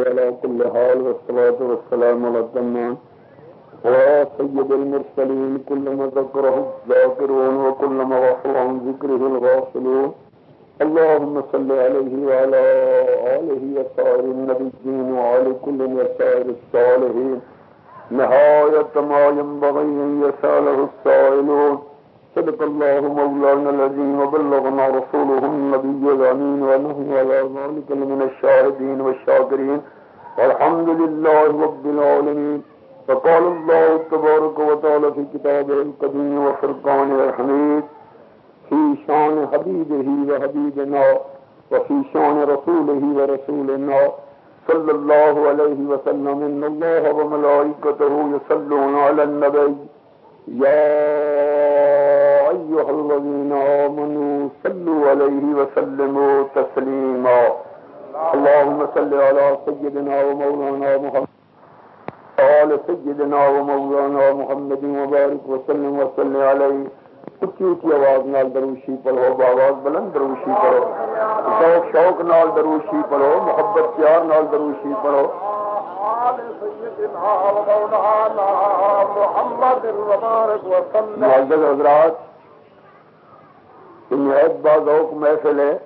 على كل حال والصلاة والسلام على الدمان وسيد المرسلين كل ما ذكره الذاكرون وكل ما غفل عن ذكره الغافلون. اللهم صل عليه وعلى آله وسائر النبيين وعلى كل وسائر الصالحين. نهاية ما ينبغي أن يسأله السائلون. صدق الله مولانا الذين وبلغنا رسوله النبي الأمين ونحن على ذلك من الشاهدين والشاكرين والحمد لله رب العالمين فقال الله تبارك وتعالى في كتابه القديم وفرقانه الحميد في شان حبيبه وحبيبنا وفي شان رسوله ورسولنا صلى الله عليه وسلم إن الله وملائكته يصلون على النبي يا أيها الذين آمنوا صلوا عليه وسلموا تسليما اللهم صل على سيدنا ومولانا محمد آل سيدنا ومولانا محمد وبارك وسلم وسلم عليه اچھی اچھی آواز نال دروشی پڑھو باواز بلند دروشی پڑھو شوق شوق نال دروشی پڑھو محبت پیار نال دروشی پڑھو حضرات نہایت باذوق محفل ہے۔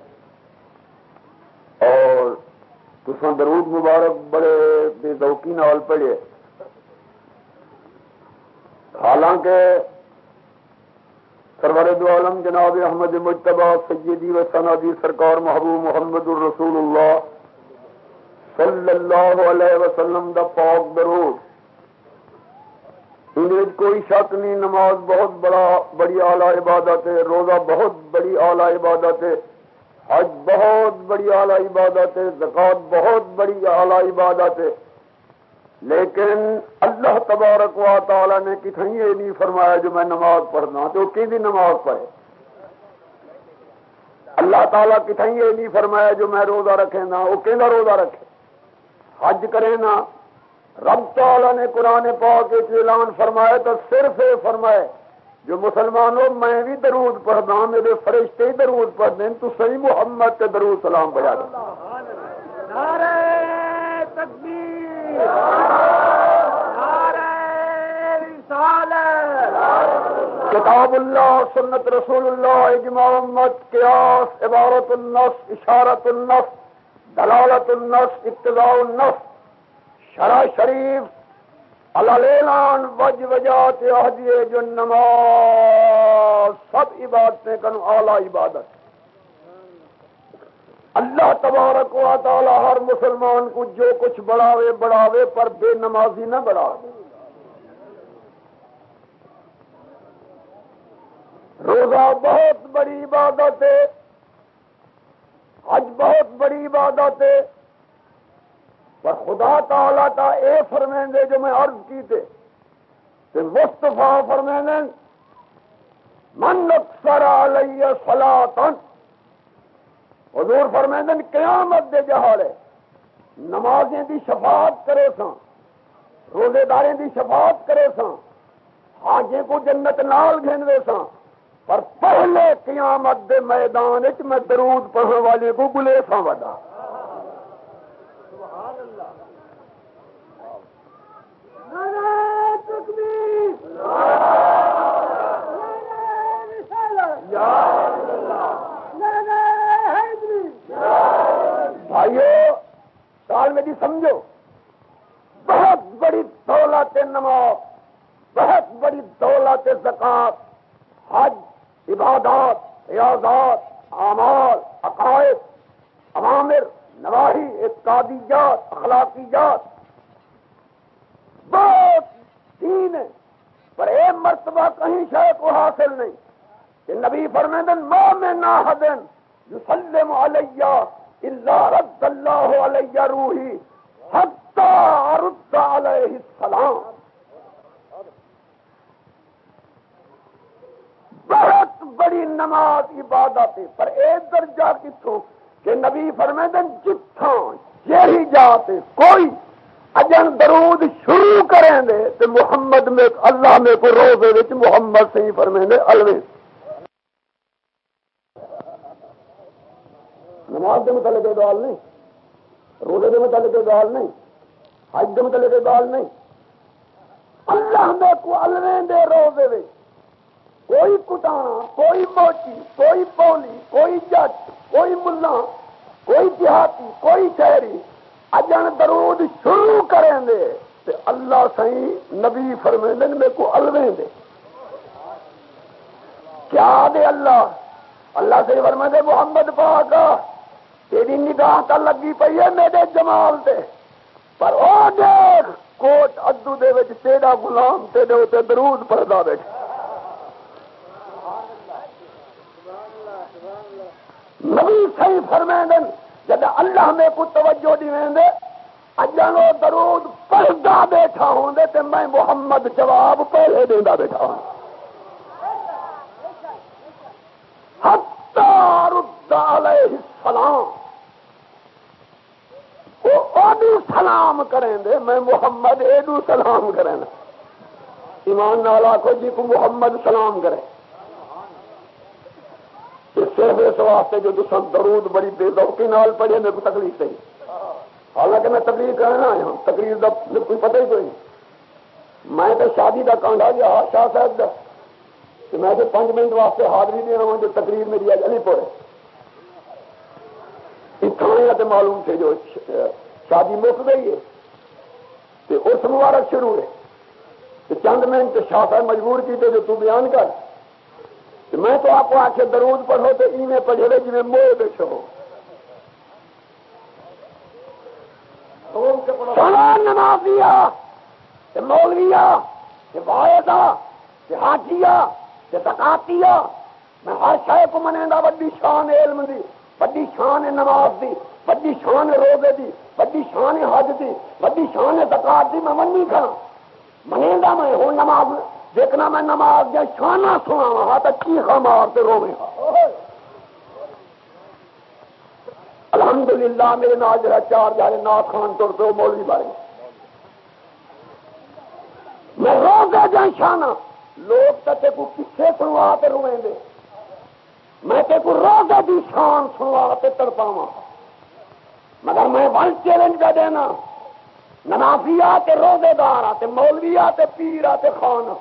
اور تسان درود مبارک بڑے بے ذوقی نال پڑھے۔ حالانکہ سرور دو عالم جناب احمد مجتبہ سیدی و سنادی سرکار محبوب محمد الرسول اللہ صلی اللہ علیہ وسلم دا پاک درود۔ انہیں کوئی شک نہیں، نماز بہت بڑا، بڑی اعلی عبادت ہے، روزہ بہت بڑی اعلی عبادت ہے، حج بہت بڑی اعلی عبادت ہے زکات بہت بڑی اعلی عبادت ہے۔ لیکن اللہ تبارک و تعالی نے کتنے یہ نہیں فرمایا جو میں نماز پڑھنا، تو کہ نماز پڑھے؟ اللہ تعالیٰ کتنے یہ نہیں فرمایا جو میں روزہ رکھے نا، وہ کہ روزہ رکھے؟ حج کرے نا رب تعالیٰ نے قرآن پاک اعلان فرمایا تو صرف یہ فرمائے جو مسلمان ہو میں بھی درود پڑھنا میرے فرشتے درود پڑھ دیں تو صحیح محمد کے درود سلام بجا دیں کتاب اللہ سنت رسول اللہ اجماع امت قیاس عبارت النفس اشارت النفس دلالت النفس ابتداء النفس۔ شرع شریف الان وج وجات احدیے جو نماز، سب عبادتیں کنو اعلی عبادت۔ اللہ تبارک و تعالی ہر مسلمان کو جو کچھ بڑھاوے بڑھاوے پر بے نمازی نہ بڑھاوے۔ روزہ بہت بڑی عبادت ہے، حج بہت بڑی عبادت ہے۔ پر خدا تعالیٰ کا اے فرمائیں جو میں عرض کی تھے۔ کہ مستفا من اکثر علیہ سلاطن حضور فرمائیں قیامت دے جہاڑے نمازیں دی شفاعت کرے سا روزے داریں دی شفاعت کرے سا حاجے کو جنت نال گھنوے سا پر پہلے قیامت دے میدان میں درود پڑھنے والے کو بلے سا وڈا بھائیو سال میں جی سمجھو، بہت بڑی دولت نماز بہت بڑی دولت زکات، حج، عبادات ریاضات اعمال، عقائد، عوامر، نواحی، اقتصادیات، اخلاقیات بہت دین ہے، پر ایک مرتبہ کہیں شاید کو حاصل نہیں کہ نبی فرمیدن ماں میں نہ حدن یسلم علیہ اللہ رد اللہ علیہ روحی حتی رد علیہ السلام. بہت بڑی نماز عبادت ہے، پر ایک درجہ کتوں کہ نبی فرمیدن جتھاں یہی جاتے کوئی اجن درود شروع کریں دے، تو محمد میں، اللہ میں کو روزے وچ محمد سے ہی فرمیں دے الوے نماز کے متعلق دوال نہیں، روزے کے متعلق گال نہیں، حج کے متعلق گال نہیں. اللہ نے کو الویں دے روزے میں کوئی کٹانا کوئی موچی، کوئی پولی، کوئی جٹ، کوئی ملا، کوئی دیہاتی، کوئی شہری اجن درود شروع کریں دے تے اللہ سی نبی فرمے میں کو الویں دے۔ کیا دے اللہ؟ اللہ سے فرما دے محمد پاک، تیری نگاہ تا لگی پئی ہے میرے جمال دے پر او دیکھ، کوٹ ادو دے وچ تیرا غلام تیرے اوتے درود پڑھدا بیٹھا نبی صحیح فرمائیں جب اللہ میں کو توجہ دی دے اجانو درود پڑھدا بیٹھا ہوں دے تے میں محمد جواب پہلے دیندا بیٹھا ہوں علیہ السلام۔ سلام سلام کریں دے میں محمد ایڈو سلام کریں ایمان نالا کو جی کو محمد سلام کرے صرف اس واسطے جو دسن درود بڑی بے ذوقی نال پڑھے، میرے کو تکلیف نہیں حالانکہ میں تقریر کرنا آیا ہوں، تقریر کا کوئی پتہ ہی کوئی میں تو شادی کا کانڈا گیا، شاہ صاحب کہ میں تو پانچ منٹ واسطے حاضری دے رہا ہوں، جو تقریر میری اج نہیں پڑے تھانے کا معلوم تھے جو شادی مک گئی ہے تو اس مبارک شروع ہے۔ چند منٹ شاہ صاحب مجبور کیتے جو تو بیان کر۔ میں تو آپ کو آ کے درود پڑھو تو ایویں پڑھے جی میں موہ بیٹھو نمازیا مولویا واحدہ حاجیا زکاتیا میں ہر شہ کو منے وڈی شان علم دی، وڈی شان نماز دی، وڈی شان روزے دی، وڈی شان حج دی، وڈی شان زکات دی، میں منی کھا منے میں ہوں نماز دیکھنا میں نماز دیا شانہ سنا ہاں تو چیخا مارتے روے ہاں۔ الحمدللہ، میرے نال جڑا چار جارے نا خان تر تو مولوی بارے میں روزے جا شانہ، لوگ تو کو کسے سنوا کے روئیں دے۔ میں تے کو روزہ دی شان سنوا کے تڑپاوا مگر میں ون چیلنج کا دینا نمازیا تے روزے دار تے مولویا تے پیرا تے خان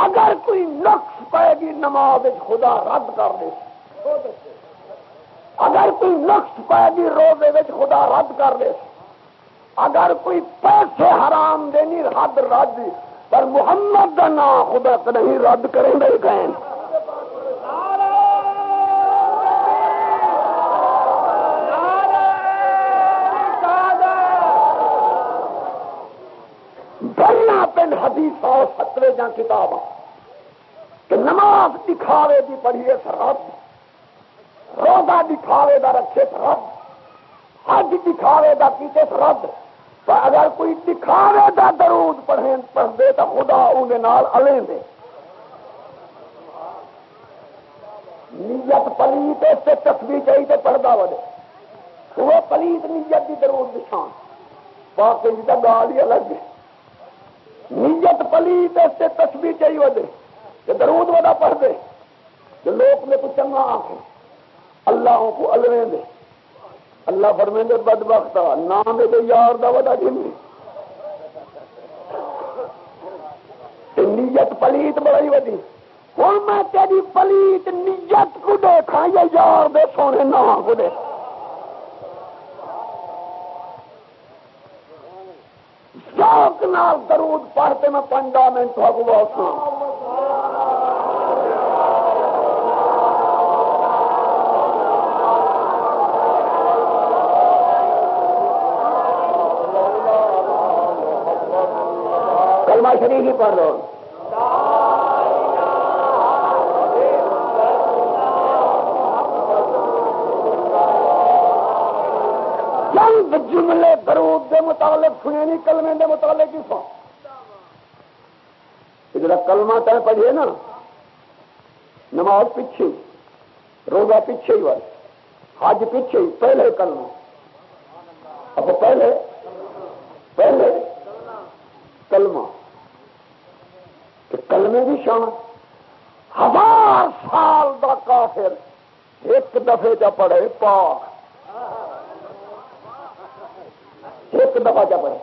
اگر کوئی نقص پائے گی، نماز خدا رد کر دے۔ اگر کوئی نقص پائے گی، روزے خدا رد کر دے۔ اگر کوئی پیسے حرام دینی حد رد۔ پر محمد کا نام خدا نہیں رد کریں گے گئے پہلا پن حدیث اور سترے جا کتاب دکھاوے دی پڑھیے سرحد روزہ دکھاوے دا رکھے سرحد حج دکھاوے دا کیتے سرحد اگر کوئی دکھاوے دا درود پڑھے پڑھ دے تو خدا اندر الیں دے نیت پلیت اس سے تصویر چاہیے پڑھتا وے وہ پلیت نیت کی درود نشان پاک جی کا گال ہی الگ ہے نیت پلیت اس سے تصویر چاہیے ودے درود ودا پڑھ دے کہ لوگ نے کچھ چنگا آخ اللہ کو الویں دے۔ اللہ فرمے دے بد وقت نام دے یار دا وڈا جن۔ نیت پلیت بڑی وڈی۔ ہوں میں تیری پلیت نیت کو دیکھا یا یار دے سونے نام کو دیکھا نال درود پڑھتے میں پنجا منٹ کو بہت کلمہ شریف ہی پڑھ لو چند جملے درود دے متعلق سنے نہیں، کلمے دے متعلق کیوں سو جا کلمہ تین پڑھیے نا، نماز پیچھے، روزہ پیچھے ہی بس حج پیچھے ہی، پہلے کلمہ۔ اب پہلے کلمہ کلمے کی شان ہزار سال دا کافر ایک دفعے جا پڑے پاک۔ ایک دفعہ کیا پڑھے۔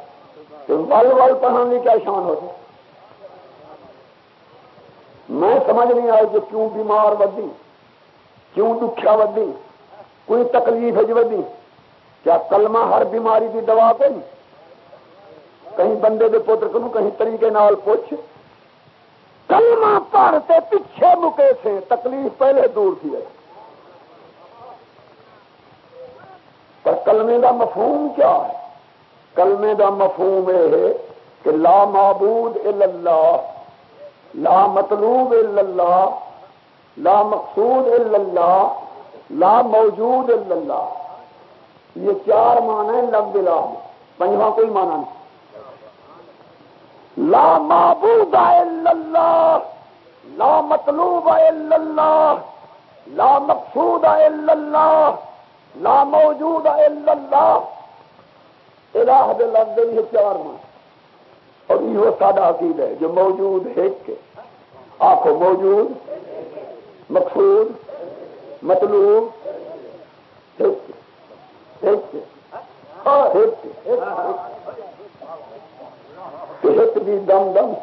ول ول پڑھانے کیا شان ہوتی میں سمجھ نہیں آیا کہ کیوں بیمار ودی، کیوں دکھیا ودی، کوئی تکلیف ہے جی ودی۔ کیا کلمہ ہر بیماری کی دوا پہ کہیں بندے دے پوتر کو کہیں طریقے نال پوچھ۔ کلمہ پڑھتے پیچھے مکے سے تکلیف پہلے دور تھی۔ ہے پر کلمے دا مفہوم کیا ہے؟ کلمے دا مفہوم یہ ہے کہ لا معبود الا اللہ، لا مطلوب الا اللہ، لا مقصود الا اللہ، لا موجود الا اللہ۔ یہ چار معنی لفظ لا پنجواں کوئی معنی نہیں۔ لا معبود الا اللہ، لا مطلوب الا اللہ، لا مقصود الا اللہ، لا موجود الا اللہ۔ الہ دے لفظ یہ چار معنی اور یہ ساڈا عقید ہے جو موجود ہے کہ آخو موجود، مقصود، مطلوب ہاں، ایک بھی دم دم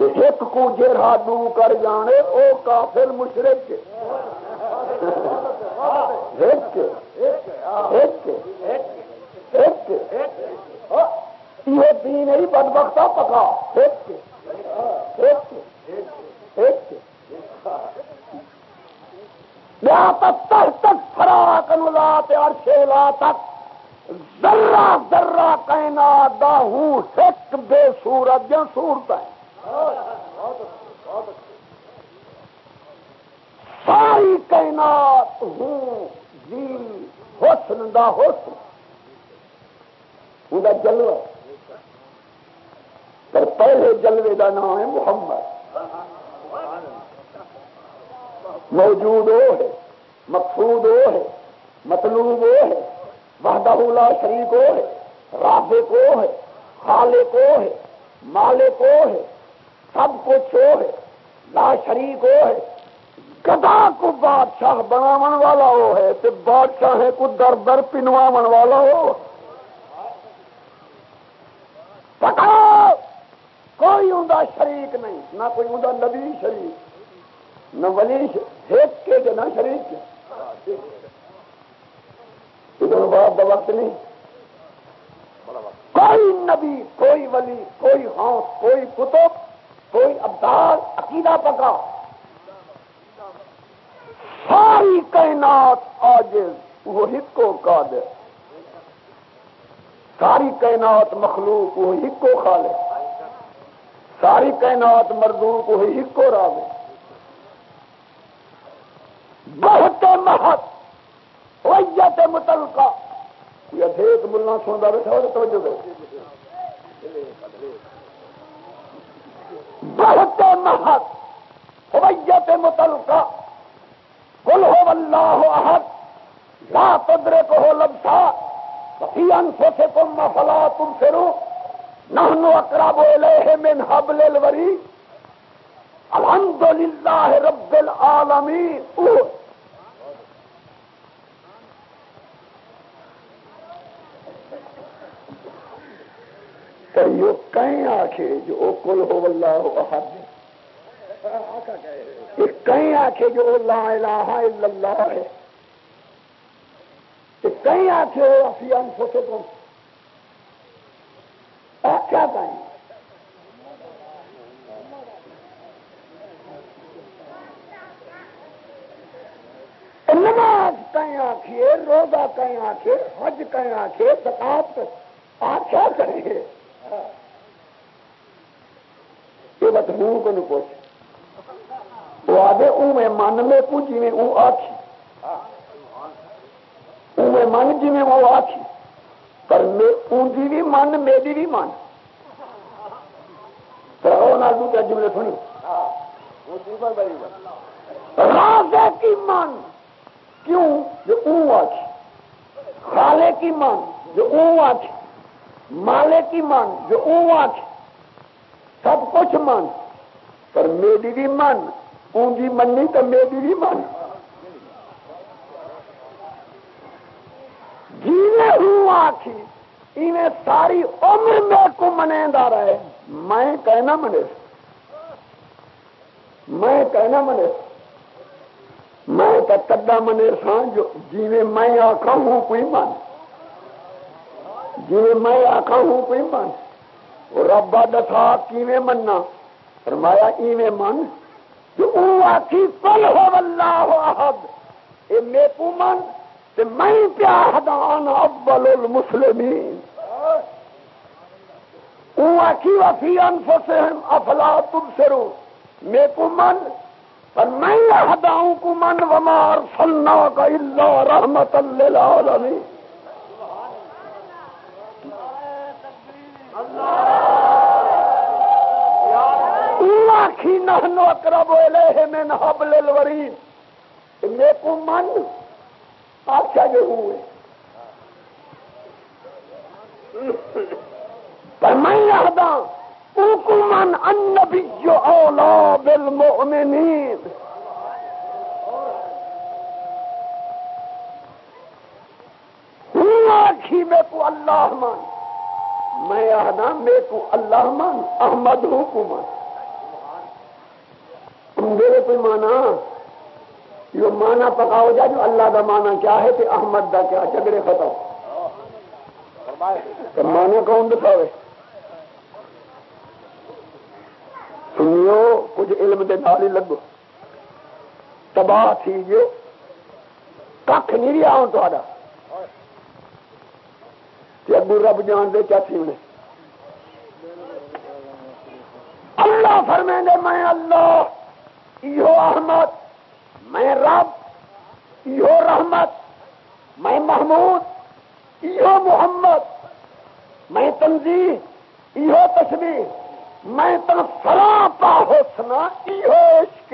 ایک کو جرا دو کر جانے، او کافر مشرق یہ تین ہی بد بختا پکا تک فراق نلات عرش لا تک۔ ذرہ ذرہ کائنات دا ہوں ہک بے سورت یا سورت ہے۔ ساری کائنات ہوں جی حسن دا حسن۔ وہ جلوہ۔ پر پہلے جلوے کا نام ہے محمد۔ موجود وہ ہے، مقصود وہ ہے، مطلوب وہ ہے۔ وحدہ لا شریف وہ ہے رابے کو ہے خالے کو ہے مالے کو ہے، سب کچھ وہ ہے، لا شریک وہ ہے۔ گدا کو بادشاہ بناو والا وہ ہے تو بادشاہ ہے کو در در پنواو والا وہ پکا کوئی ہوں شریک نہیں، نہ کوئی ہوں نبی شریک، نہ ولی ہیک کے نہ شریک۔ بعد وقت نہیں۔ کوئی نبی، کوئی ولی، کوئی ہاؤس کوئی کتب، کوئی ابدال، عقیدہ پکا ساری کائنات آج وہ ہکو کا دے۔ ساری کائنات مخلوق وہ ہکو کھا لے۔ ساری کائنات مردوں کو ہی کو راگ بہت مہت ویت متلقہ یہ دیکھ ملنا سنتا بیٹھا ہو توجہ دے۔ بہت مہت ویت متلقہ کل ہو اللہ احد۔ لا تدرے کو ہو لبسا فی انفسکم سے تم فلا تم فرو نحن اقرب الیہ من حبل الوری الحمد للہ رب العالمین۔ اوہ کئیو کہیں آکھے جو کل ہو اللہ احد کہیں آکھے جو لا الہ الا اللہ ہے۔ کہیں آکھے فی انفسکم۔ کیا کہیں؟ نماز کہیں آخیے روزہ کہیں آخے حج کہیں آخے زکات آپ کیا کریں گے کو نہیں پوچھ۔ وہ آگے اون میں من میں پوچھی میں اون آخی اون میں من جی میں وہ آخی پر ان کی بھی من میری بھی من۔ کیا جملے سنی۔ راجے کی من؟ کیوں؟ جو اون آخ خالے کی من، جو اون آخ مالے کی من، جو اون آخ سب کچھ من، پر میری بھی من ان کی منی تو میری بھی من۔ جینے ہوں آخی انہیں ساری عمر میں کو منے دا رہے۔ میں کہنا منے۔ میں کہنا منے۔ میں تو کدا منے سا جو جی میں آخا ہوں کوئی من۔ جی میں آخا ہوں کوئی من۔ ربا دسا کیویں مننا؟ فرمایا، ایویں من؟ جو آخی پل ہو اللہ احد. اے میں کو من، تے میں پیا حدان اول المسلمین۔ او آخی وفی انفسہم افلا تبصرون میں کو من، پر میں ہداؤں کو من، وما ارسلنا کا الا رحمت للعالمین. اللہ آخی نحنو اقرب الیہ من حبل الورید۔ میں کو من آچھا جو ہوئے۔ پر میں اہدا کو من النبی اولا بالمؤمنین آخی میں کو اللہ من۔ میں اہدا میں کو اللہ من، احمد ہوں، کو من۔ میرے کوئی مانا یہ مانا پکاؤ جا جو اللہ کا مانا کیا ہے کہ احمد دا کیا جگڑے ختم۔ مانا کون دکھاوے؟ سنیو، کچھ علم دے نال ہی لگو۔ تباہ تھی جو۔ کھ نہیں رہا ہوں تا ابو رب جان دے کیا تھی انہیں۔ اللہ فرمے میں اللہ ایہو احمد، میں رب ایہو رحمت، میں محمود ایہو محمد، میں تنظیم ایہو تشبیح میں تن فلاں پا حسنا ایہو عشق.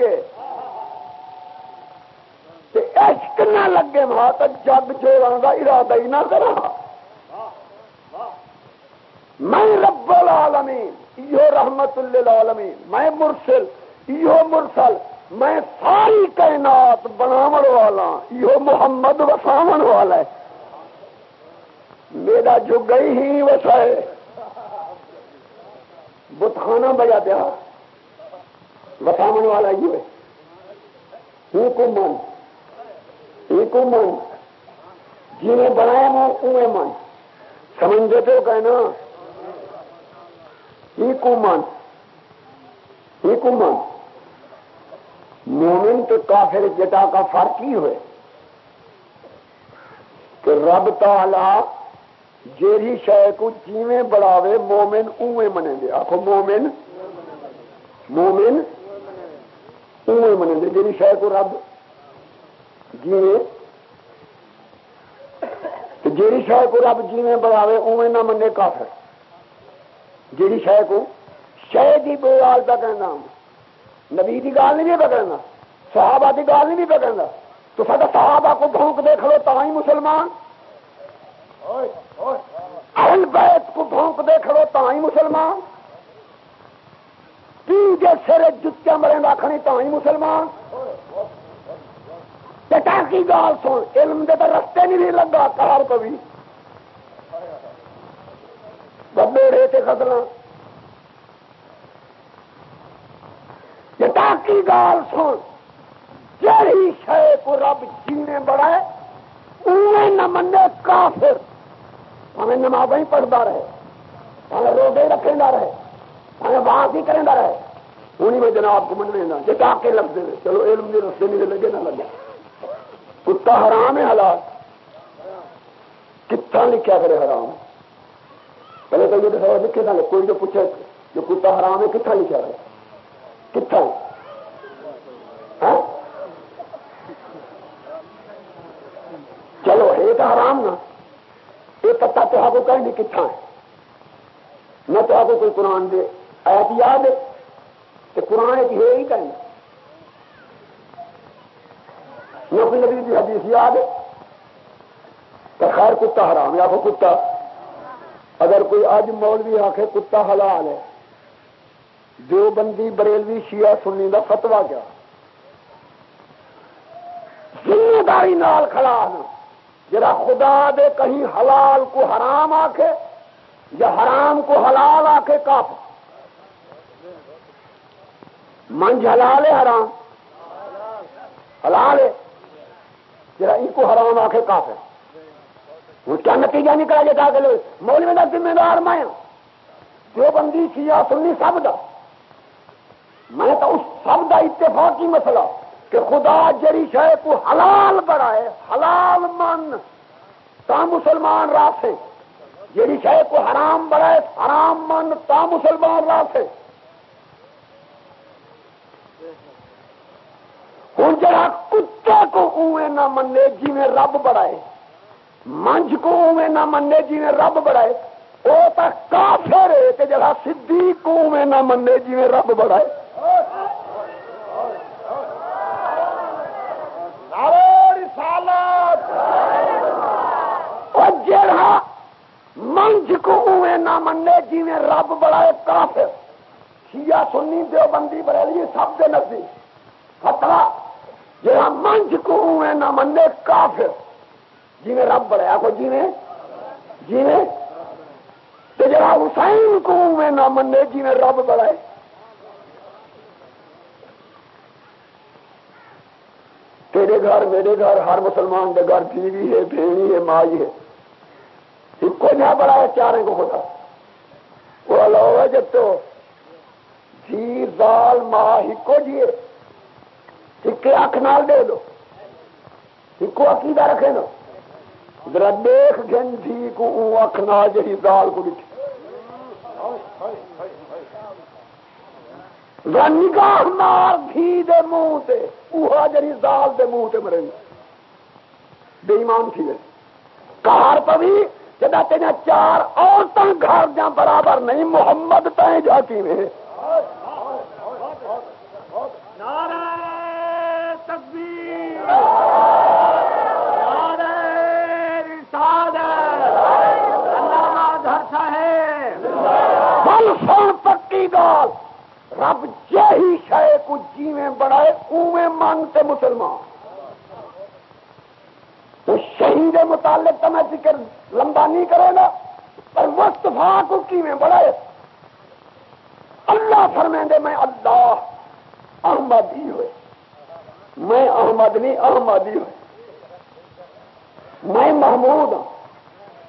عشق نہ لگے وہاں تک جگ جوڑا کا ارادہ ہی نہ کرا. میں رب العالمین ایہو رحمت للعالمین، میں مرسل یہ مرسل، میں ساری کائنات بناو والا یہ محمد وساو والا ہے۔ میرا جو گئی ہی وسائے بتخانہ بجا پیا وساو والا یہ ہوں کو من۔ یہ کو من۔ جنہیں بنایا وہ اوے من۔ سمجھے تو کہنا۔ یہ کو من۔ یہ کو من۔ مومن تو کافر جٹا کا فرق ہی ہوئے کہ رب تعالی جیری شہ کو جیویں بڑھاوے مومن اوے منے دے۔ آخو مومن مومن اوے منے دے۔ جیری شہ کو رب جیویں جیری شہ کو رب جیویں بڑھاوے اوے نہ منے کافر۔ جیری شہ کو شہ کی بوال کا کہنا۔ ہوں نبی کی گال نہیں پکڑنا صحابہ کی گال نہیں پکڑنا تو سارا صحابہ کو بھونک دیکھ لو تو ہی مسلمان۔ اہل بیت کو بھونک دیکھ لو تو ہی مسلمان۔ پی جے سر جتیا مرے رکھنی تو ہی مسلمان۔ چٹا کی گال سن علم دے تو رستے نہیں لگا کار کو بھی ببے ریتے خطرہ کی گال سن جہی شے کو رب جینے بڑھائے انہیں نہ منے کافر۔ ہمیں نماز ہی پڑھتا رہے ہمیں روزے رکھے نہ رہے ہمیں بات ہی کریں رہے۔ انہیں میں جناب کو من لینا جٹا کے لگ دے چلو علم کے رستے نہیں لگے نہ لگے۔ کتا حرام ہے حالات کتنا لکھا کرے حرام۔ پہلے تو یہ لکھے نہ کوئی جو پوچھے، جو کتا حرام ہے کتنا لکھا رہے کتنا ہاں؟ چلو، یہ تو آرام نا۔ یہ پتا تو آپ کو کہیں کتنا ہے نہ تو آپ کو کوئی قرآن دے۔ ایت یاد ہے کہ قرآن ایک ہے ہی کہیں۔ نہ کوئی نبی کی حدیث یاد ہے تو خیر کتا حرام ہے، آپ کو کتا۔ اگر کوئی آج مولوی آخے کتا حلال ہے جو بندی بریلوی شیعہ سنی کا فتوا کیا؟ ذمہ داری نال کھڑا جرا خدا دے کہیں حلال کو حرام آکھے یا حرام کو حلال آکھے کافر منج حلال ہے حرام؟ حلال ہے۔ جرا ان کو حرام آکھے کافر وہ کیا نتیجہ نکلا جاتا کہ مولوی کا ذمہ دار میں جو بندی کیا سننی سب دا۔ میں تو اس سب کا اتفاقی مسئلہ کہ خدا جری شہ کو حلال بڑھائے حلال من، تا مسلمان راسے جری شہ کو حرام بڑھائے حرام من، تا مسلمان راسے ہوں جڑا کتے کو اوے نہ منے جی میں رب بڑھائے منج کو اوے نہ منے جی میں رب بڑھائے وہ تو کافر ہے کہ جڑا صدیق کو اوے نہ منے جی میں رب بڑھائے جڑا منج کو اوے نہ منے جی میں رب بڑھائے کافر۔ شیعہ سنی دیو بندی بریلی سب کے نزدیک۔ فتوا جہاں منج کو اوے نہ منے کافر۔ جی میں رب بڑھایا کو جی میں جی میں جہاں حسین کو اوے نہ منے جی میں رب بڑھائے۔ تیرے گھر، میرے گھر، ہر مسلمان کے گھر بیوی ہے بھینی ہے، مائی ہے۔ کو جہاں بڑا ہے چارے کو خدا۔ وہ لو ہے جب تو جی دال ماں ہکو جیے۔ سکے اکھ نال دے دو۔ ہکو عقیدہ رکھے نا ذرا دیکھ گن جی کو اکھ نال جی دال کو دکھ نگاہ مار دھی دے منہ تے، اوہا جری دال دے منہ تے مرے بے ایمان تھی کار پوی جدا تین چار عورتیں گھر جا برابر نہیں محمد تائیں جاتی میں پکی گال رب جہی شے کو جیویں بڑھائے اویں مانگتے مسلمان تو شہید متعلق تو میں ذکر لمبا نہیں کرے گا، پر وقتفا کو کی میں بڑھائے اللہ فرمیں دے میں اللہ احمدی ہوئے۔ میں احمد نہیں، احمدی ہوئے۔ میں محمود ہوں،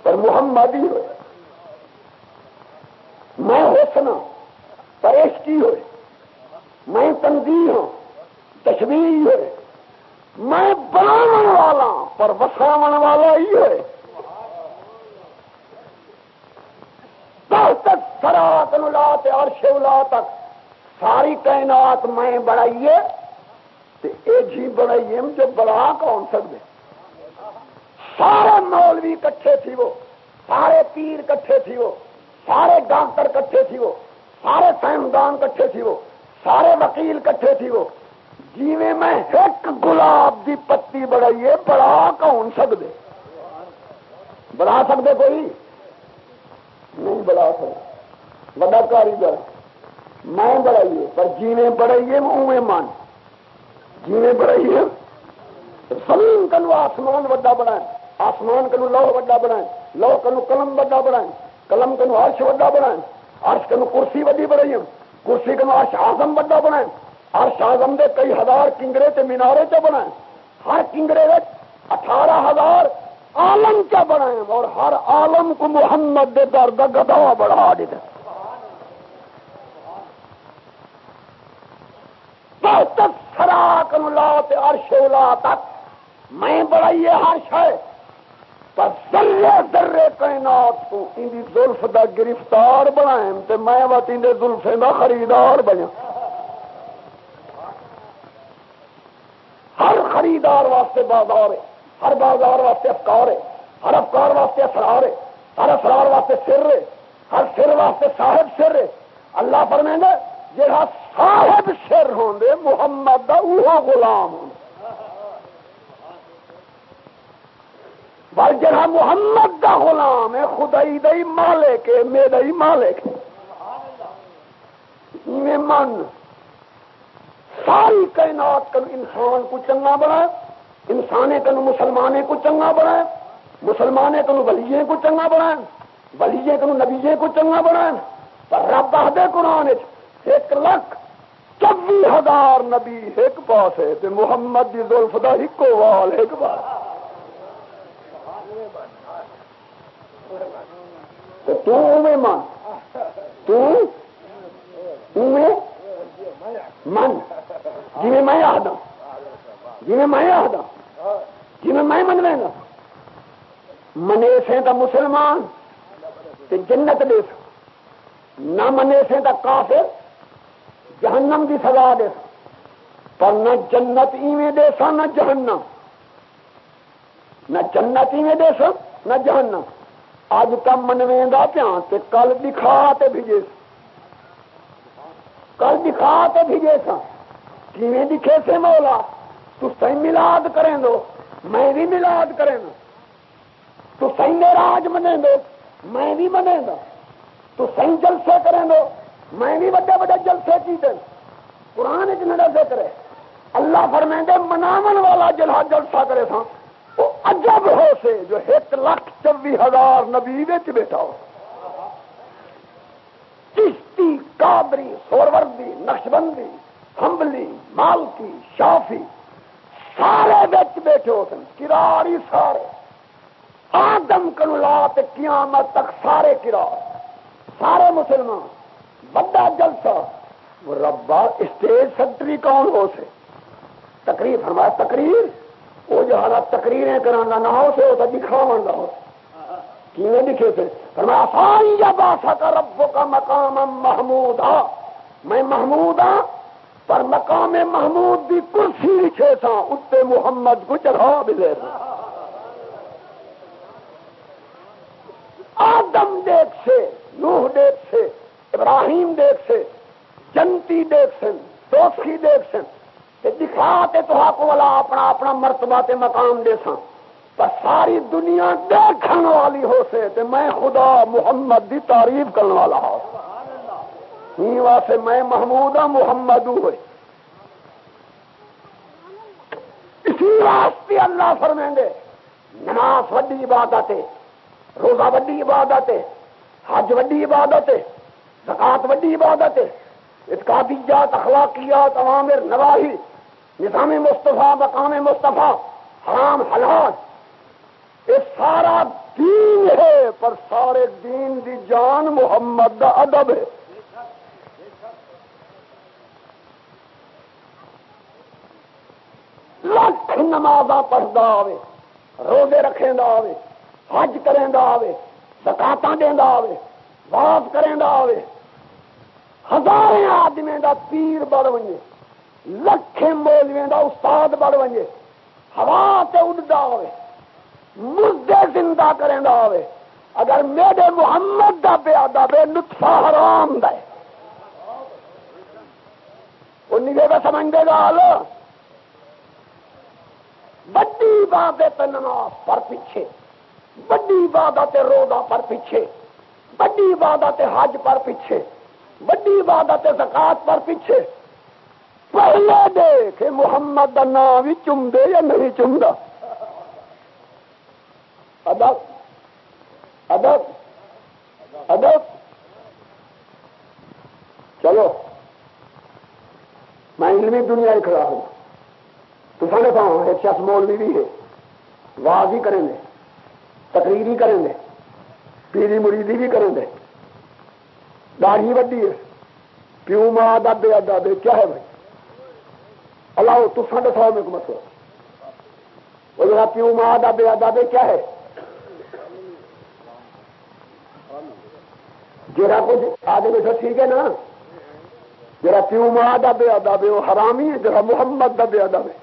پر محمدی ہوئے۔ میں حسن ہوں، پر عشقی ہوئے۔ میں تنظیم ہوں تشویش ہوئے۔ میں بناو والا، پر وساو والا ہی ہے۔ تک سرات نلات اور شیولا تک ساری کائنات میں بڑھائیے اے جی بڑھائیے جو بڑھا کون سکتے؟ سارے مولوی کٹھے تھی وہ، سارے پیر کٹھے تھی وہ، سارے ڈاکٹر کٹھے تھی وہ، سارے سائنسدان کٹھے تھی وہ، سارے وکیل کٹھے تھی وہ۔ جی میں ایک گلاب دی پتی بڑھائیے بڑا کون سکتے بڑھا سکتے کوئی؟ نہیں بڑھا سکتے بڑا کاریگر۔ میں بڑھائیے، پر جیویں بڑھائیے اوے من۔ جیویں بڑھائیے۔ زمین کنو آسمان وڈا بنائے آسمان کنو لوہ وڈا بنائے لوہ کنو قلم وڈا بنائے قلم کنو عرش وڈا بنائے عرش کنو کرسی وڈی بڑھائی کرسی کنو عرش آزم وڈا بنائے ہر شاہم دے کئی ہزار کنگرے تے مینارے چ بنا ہر کنگرے اٹھارہ ہزار آلم چ بنائے اور ہر آلم کو محمد دے در گدا بڑھا دیتے تک سراک لا عرش لا تک میں بڑھائیے ہر شہ پر ذرے ذرے کائنات کو ان زلف دا گرفتار بنائے تے میں وتی زلفے دا خریدار بنیا ہر خریدار واسطے بازار ہے، ہر بازار واسطے افکار ہے، ہر افکار واسطے اسرار ہے، ہر اسرار واسطے سر ہے، ہر سر واسطے صاحب سر ہے۔ اللہ پر میں جہاں صاحب سر ہوں دے، محمد دا وہ غلام ہوں بھائی جہاں محمد دا غلام ہے، خدائی دئی مالک ہے، میرا ہی مالک ہے۔ من ساری کائنات کن انسان کو چنگا بنا انسان کن مسلمان کو چنگا بنا مسلمان کو ولیجے کو چنگا بنا ولیجے کو نبیجے کو چنگا بنا۔ پر رب آدھے قرآن ایک لاکھ چوبی ہزار نبی ایک پاس ہے محمد دی زلف دا ایک وال ایک پاس۔ تو تو من من. جی میں آخدا جی میں آخدا جی میں منوے گا. منے سے تو مسلمان. جنت دے نہ منے سے تو کافر. جہنم کی سزا دے پر نہ جنت ایویں دے سا نہ جہنم. نہ جنت ایویں دے سا نہ جہنم. اج کم منوے گا پیا کل دکھا تے بھیجے کل دکھا تے بھیجے سا کیویں دکھے سے مولا؟ تو سی ملاد کریں دو۔ میں بھی ملاد کریں گا تو سی راج منے دو۔ میں بھی منے گا تو سی جلسے کریں دو۔ میں بھی بڑے بڑے جلسے کی دیں قرآن چڑا ذکر ہے اللہ فرمائیں دے مناون والا جلح جلسہ کرے تھا وہ عجب ہو سے جو ایک لاکھ چوبی ہزار نبی بیٹھا ہو چشتی کابری سوروردی، نقشبندی ہمبلی مالکی، شافی، سارے بچ بیٹھے ہوتے کراری سارے۔ آدم کنلا قیامت تک سارے کرار، سارے مسلمان، بڑا جلسہ ربا اسٹیج سیکٹری کون ہو سے؟ تقریر ہمارا تقریر؟ وہ جو ہمارا تقریریں کرانا نہ ہو سے ہوتا دکھاوا نہ ہو کیویں دکھے تھے فرمایا باسا کا رب کا مقام محمود میں محمود ہاں پر مقام محمود کی کرسی لکھے تھا اتنے محمد کو چڑھا ملے آدم دیکھ سے، نوح دیکھ سے، ابراہیم دیکھ سے، جنتی دیکھ سن دوستی دیکھ سن دکھا تے تو والا اپنا اپنا مرتبہ تے مقام دے سن ساری دنیا دیکھنے والی ہو سے تے میں خدا محمد دی تعریف کرنے والا ہاں۔ ہو واسطے میں محمود ہاں، ہوں محمد ہوئے اسی واسطے اللہ فرمیں گے نماز وڈی عبادت ہے، روزہ وڈی عبادت ہے، حج وڈی عبادت ہے، زکات وڈی عبادت ہے۔ اتقادیات اخلاقیات، عوامر نواحی نظام مصطفیٰ، مقام مصطفیٰ، حرام، حلال یہ سارا دین ہے، پر سارے دین دی جان محمد دا ادب ہے۔ لکھ نماز پڑھتا آئے روزے رکھے آئے حج کریں آئے سکاط دینا آئے واس کریں آئے ہزار آدمی دا پیر بڑھ ونجے لکھے مولوی دا استاد بڑھ ونجے، ہوا سے اڈتا ہوئے مردے زندہ کریں ہوئے اگر میرے محمد دا پہ آدھا بے نطفہ حرام دے وہ نگے کا سمجھے گا حال بڑی بات ہے نماز پر پیچھے۔ بڑی بات ہے روزہ پر پیچھے۔ بڑی بات حج پر پیچھے۔ بڑی عبادت زکات پر پیچھے۔ پہلے دیکھ محمد کا نام بھی چوم دے یا نہیں چومتا ادب ادب ادب۔ چلو، میں علمی دنیا کھڑا ہوں۔ تو سارے پاؤں، ایک شخص مولوی بھی ہے۔ واضح کریں گے تقریری کریں گے۔ پیری مریدی بھی کریں گے۔ داڑھی وڈی ہے۔ پیو ماں دبے دبے کیا ہے بھائی؟ اللہ تو ساڈے سو میں مسئلہ وہ جا پیو ماں دبے دبے کیا ہے؟ جرا کچھ آدھے بیٹھا ٹھیک ہے نا؟ جرا پیو ماں دبے دبے وہ حرامی ہے جرا محمد دبے دبے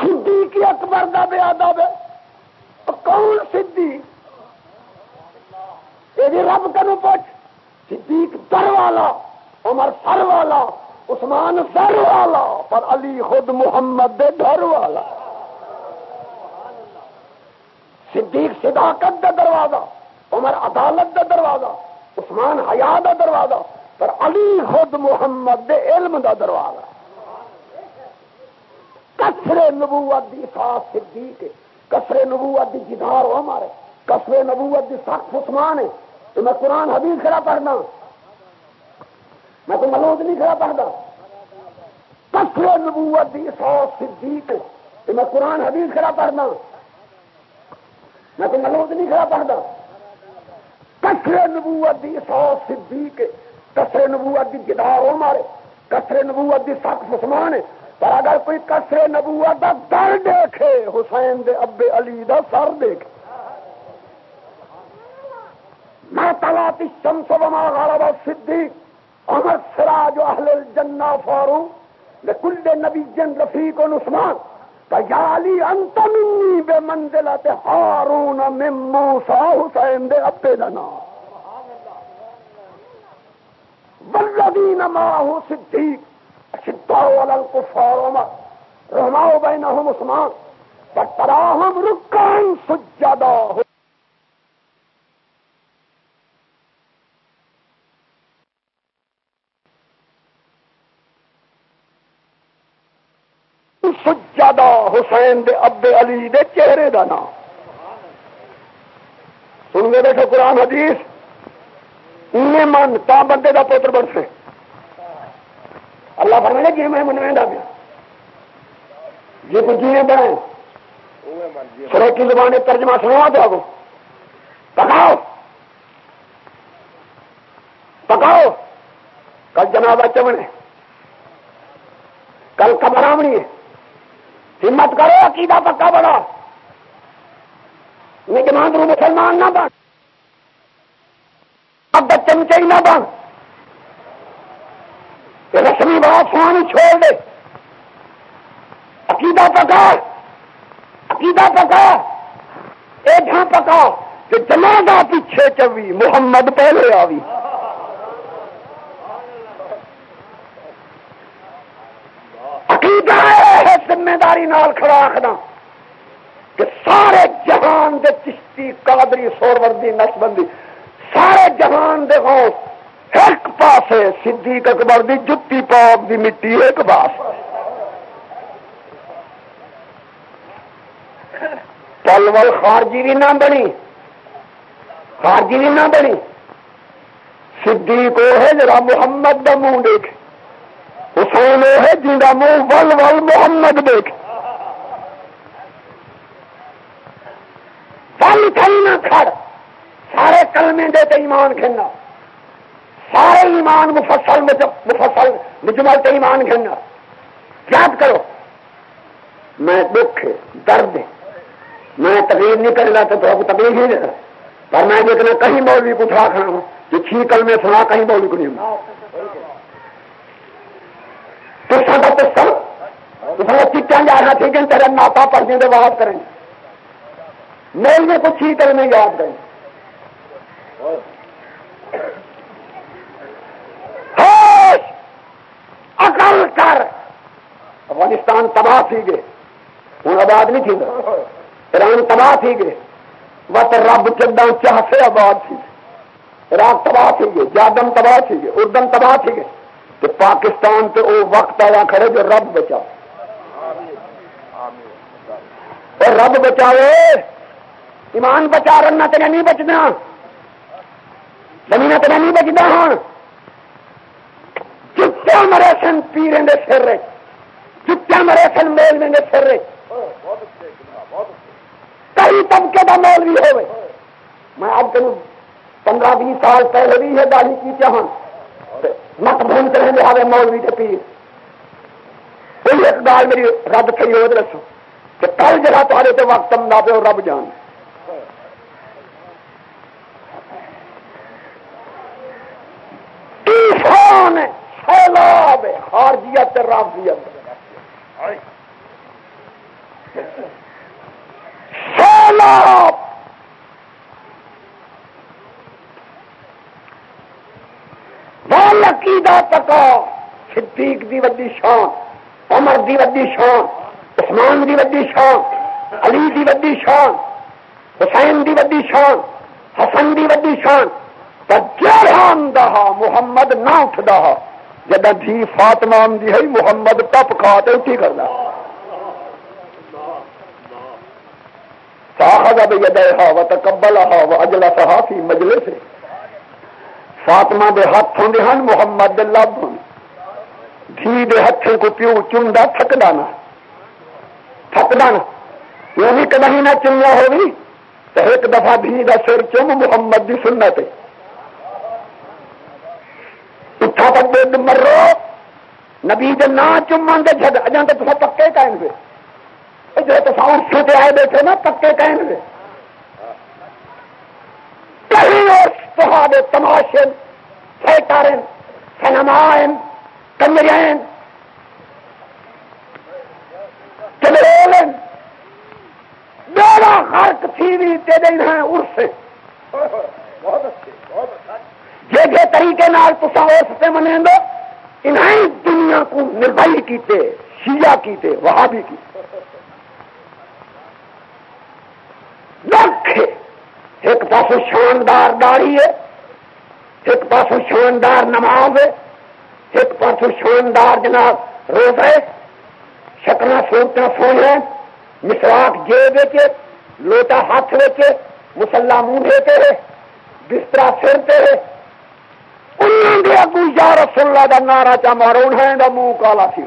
صدیق اکبر دا بے ادب کون سدھی یہ جی رب کنو پوچھ۔ صدیق در والا، عمر سر والا، عثمان سر والا پر علی خود محمد دے والا۔ صدیق صداقت دا دروازہ، عمر عدالت دا دروازہ، عثمان حیا دا دروازہ، پر علی خود محمد دے علم دا دروازہ۔ کسرے نبوت دی ساس صدیق کسرے نبوت دی جدار ہو ہمارے کسرے نبوت دی سخت عثمان ہے۔ تو میں قرآن حدیث کھڑا پڑھنا۔ میں تو ملوز نہیں کھڑا پڑھتا۔ کسرے نبوت دی ساس صدیق تو میں قرآن حدیث کھڑا پڑھنا۔ میں تو ملوز نہیں کھڑا پڑھتا۔ کسرے نبوت دی ساس صدیق کسرے نبوت دی جدار ہو ہمارے کسرے نبوت دی سخت عثمان ہے۔ پر اگر کوئی کسرے نبوت کا در دیکھے، حسین دے ابے علی دا سر دیکھے۔ میں تلاتی شمس وما غالب صدیق عمر، سراج اہل الجنہ، فاروق، لکل نبی جن، رفیق و نسمان پیالی علی انت منی بے منزلت ہارون من موسیٰ حسین دے ابے دنا والذین ماہو صدیق رحماؤ بینہم عثمان فتراہم رکان سجدہ سجدہ حسین دے ابے علی دے چہرے دا نام۔ سن گے دیکھو قرآن حدیث۔ انہیں من تا بندے دا پوتر بن سے۔ اللہ فرمائے جی میں من پیا۔ جی کچھ جی بنائے۔ سر زبان ترجمہ سنوا تو آگو۔ پکاؤ۔ پکاؤ۔ کل جناب چمنے۔ کل کمرامنی ہے۔ ہمت کرو، عقیدہ پکا بڑا جمان رو مسلمان نہ بن۔ اب چمچے نہ بن۔ رسمی بات سوانی چھوڑ دے۔ عقیدہ پکا۔ عقیدہ پکا۔ اے جہاں پکا۔ کہ جما پیچھے چوی، محمد پہلے آوی عقیدہ ہے ذمہ داری نال کھڑا آخنا کہ سارے جہان دے چشتی قادری سوروردی نشبندی سارے جہان دے غوث ایک پاس صدیق اکبر دی جتی پاپ دی مٹی، ایک پاس۔ پل ول خارجی بھی نہ بنی۔ خارجی بھی نہ بنی۔ صدیق وہ ہے جرا محمد دا منہ دیکھ حسین وہ ہے جن کا منہ ول ول محمد دیکھ۔ پل کھڑی نہ کھڑ۔ سارے کلمے دے تے ایمان کھنا سارے ایمان مفصل مفصل مجمل کے ایمان گھننا یاد کرو، میں دکھ، درد، میں تکلیف نہیں کرنا تو آپ تکلیف ہی نہیں پر میں دیکھنا کہیں مولوی کو اٹھا کھڑا ہوں جو چھ کل میں سنا کہیں مولوی کو نہیں ہوں سب تو سب چیٹاں جانا تھی کہ تیرا ناپا پڑھ دیں بات کریں۔ میل میں کچھ ہی کل میں یاد کریں اکل کر۔ افغانستان تباہ تھی گئے ہوں آباد نہیں تھی ایران تباہ تھی گئے بس رب چدا چاہ سے آباد تھی۔ عراق تباہ تھی گئے جادم تباہ تھی گئے اردن تباہ تھی گئے تو پاکستان تو وہ وقت آیا کھڑے جو رب بچا اور رب بچاوے ایمان بچا رہنا تیرا نہیں بچنا۔ زمین تیرا نہیں بچتا ہوں جتیا مرے سن پیرے دے سر جتیا مرے سن میل دے سر کئی طبقے کا مول بھی ہوئے۔ میں اب تین پندرہ بیس سال پہلے بھی یہ گالی کی چاہن مت بھونتے رہے آئے مولوی کے پیر۔ کوئی ایک گال میری رب کئی ہو رسو کہ کل جگہ تے تو وقت تم نہ پہ رب جان طوفان سیلاب خارجیت رافیت۔ سیلاب عقیدہ پکا صدیق دی ودی شان، عمر دی ودی شان، عثمان دی ودی شان، علی دی ودی شان، حسین دی ودی شان، حسن دی ودی شان۔ جہاں محمد نہ اٹھتا جب دھی فاطمہ دی ہے، محمد ٹپ کھا تو اٹھی کرنا صاحب یدہا و تقبلہا و اجلسہا فی مجلس فاطمہ دے ہاتھ ہوندے ہن، محمد دے لب ہن دھی دے ہتھ کو پیو چندا تھکدا نہ۔ تھکدا نہ۔ یہ بھی کدی نہ چنیا ہوگی تو ایک دفعہ دھی دا سر چم محمد دی سنت۔ اٹھا پک مرو۔ نبی دے نا چمن دے جھگ اجاں تے تسا پکے کائن گے۔ جو تو ساؤنڈ چھوٹے آئے بیٹھے نا پکے کہیں گے۔ کہیں اور تماشے تھیٹر سنما کمرین کمرول میرا خرک تھی بھی تیرے ہیں ارس جی جی طریقے تصا اس سے منے دو انہیں دنیا کو نربئی کیتے، شیعہ کیتے وہاں بھی کیتے ایک پاس شاندار داڑھی ہے، ایک پاس شاندار نماز ہے، ایک پاس شاندار جناب روز ہے۔ شکل سورت سونے مسواک جیب کے لوٹا ہاتھ ویچے مسلا منہ دیتے ہیں بستر سرتے ہیں انہوں نے اگو یا رسول اللہ کا نعرہ چا مارو ہے منہ کالا سی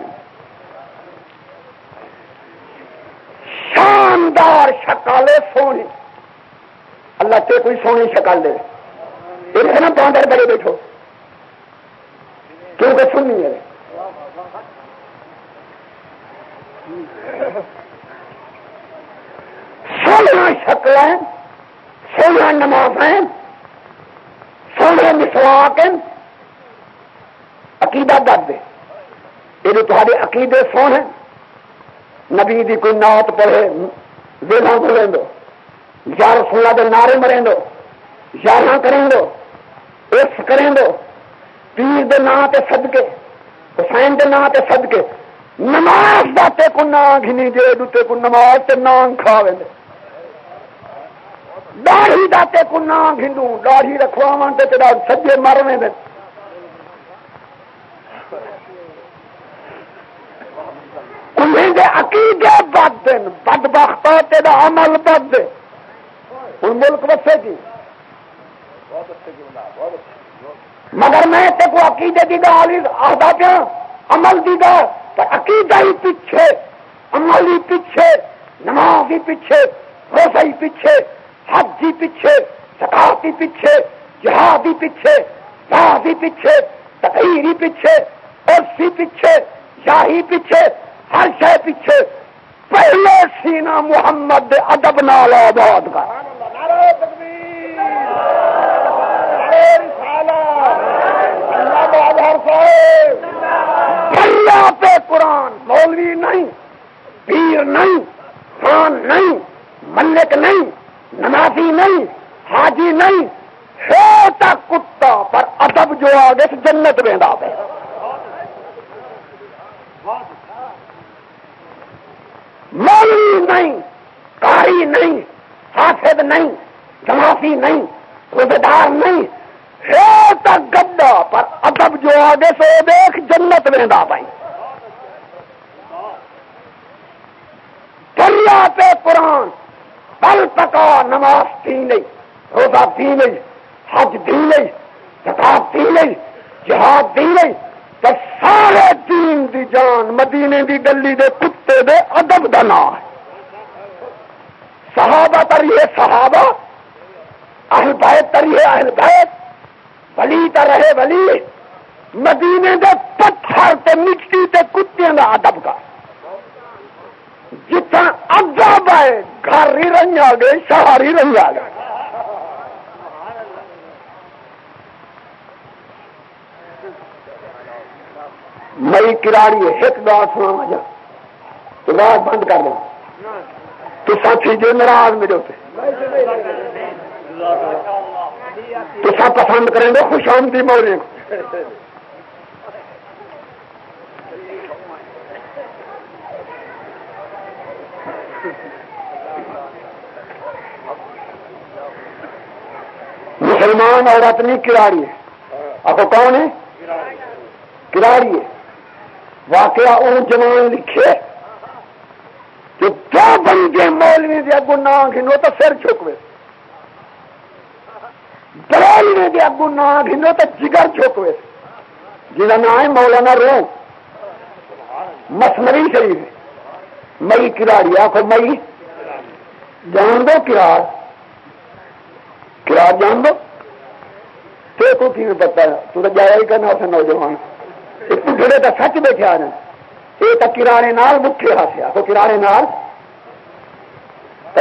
شاندار شکالے سونی اللہ تے کوئی سونی شکال دے یہ نا باندر بڑے بیٹھو۔ کیونکہ سننی ہے؟ سونا شکل سونا نماز سونے مسواک ہیں عقیدہ درد یہ تھوڑے عقیدے سونے، نبی دی کوئی نات پڑھے ویلا بولیں دو یا رسول اللہ دے نعرے مریں دو یارہ کریں دو اس کریں دو، پیر دے نا تے صدقے، حسین دے نا تے صدقے، نماز داتے کو نا گھنی دے دوتے کو نماز تے نان کھاوے دے۔ داڑھی داتے کو نا گھنڈوں داڑھی رکھواواں تے تیرا سجے مرنے دے۔ انہیں عقیدے بد دن بد بخت تیرا عمل بد دے۔ ہوں ملک بسے کی مگر میں تے کو عقیدے کی گال آدھا پیا عمل دی گا پر عقیدہ ہی پیچھے عمل ہی پیچھے نماز ہی پیچھے روزہ ہی پیچھے حج ہی پیچھے سکاط ہی پیچھے جہاد ہی پیچھے راز ہی پیچھے تقریر ہی پیچھے عرص ہی پیچھے شاہی پیچھے ہر شہ پیچھے پہلے سینا محمد ادب نال آباد کا پہ قرآن مولوی نہیں پیر نہیں خان نہیں ملک نہیں نمازی نہیں حاجی نہیں تک کتا پر ادب جو آگے جنت میں پہ مولوی نہیں کاری نہیں حافظ نہیں، جماعتی نہیں روزدار نہیں۔ تک گڈا پر ادب جو آگے سے دیکھ جنت میں پائی دریا پہ قرآن پل پکا نماز تھی نہیں، روزہ تھی نہیں، حج دی نہیں، زکات دی نہیں، جہاد دی نہیں۔ تو سارے دین دی جان، مدینے دی گلی دے کتے دے ادب دا نا ہے۔ صحابہ تریے صحابہ اہل بیت تریے اہل بیت۔ ولی تا رہے ولی۔ مدینے دے پتھر تے مٹی تے کتیاں دا ادب کا۔ جتنا ادب ہے گھر ہی رنگ آ گئے، شہر ہی رنگ آ گئے۔ مئی کراڑی ایک دار سنا مجھا تو بات بند کر دو۔ تو ساتھی جو ناراض میرے ہوتے۔ تو سب پسند کریں گے، خوش آمدی مورے کو مسلمان عورت نہیں کراڑی ہے۔ آپ کون ہے؟ کراڑی ہے۔ واقعہ ان جوان لکھے کہ دو بندے مولوی دے اگو گنو تو سر چکوے۔ دلالی دے اگو نہ گنو تو جگر چکوے جہاں نام ہے مولانا رو مسمری شریف مئی کراڑی، آخو مئی۔ جان دو کرار کرار جان دو۔ تو کی پتا تو جایا ہی کرنا اسے نوجوان۔ جڑے تو سچ بیٹھے آ رہے یہ تو کرارے نال مکھے ہاسیا تو کرارے نال۔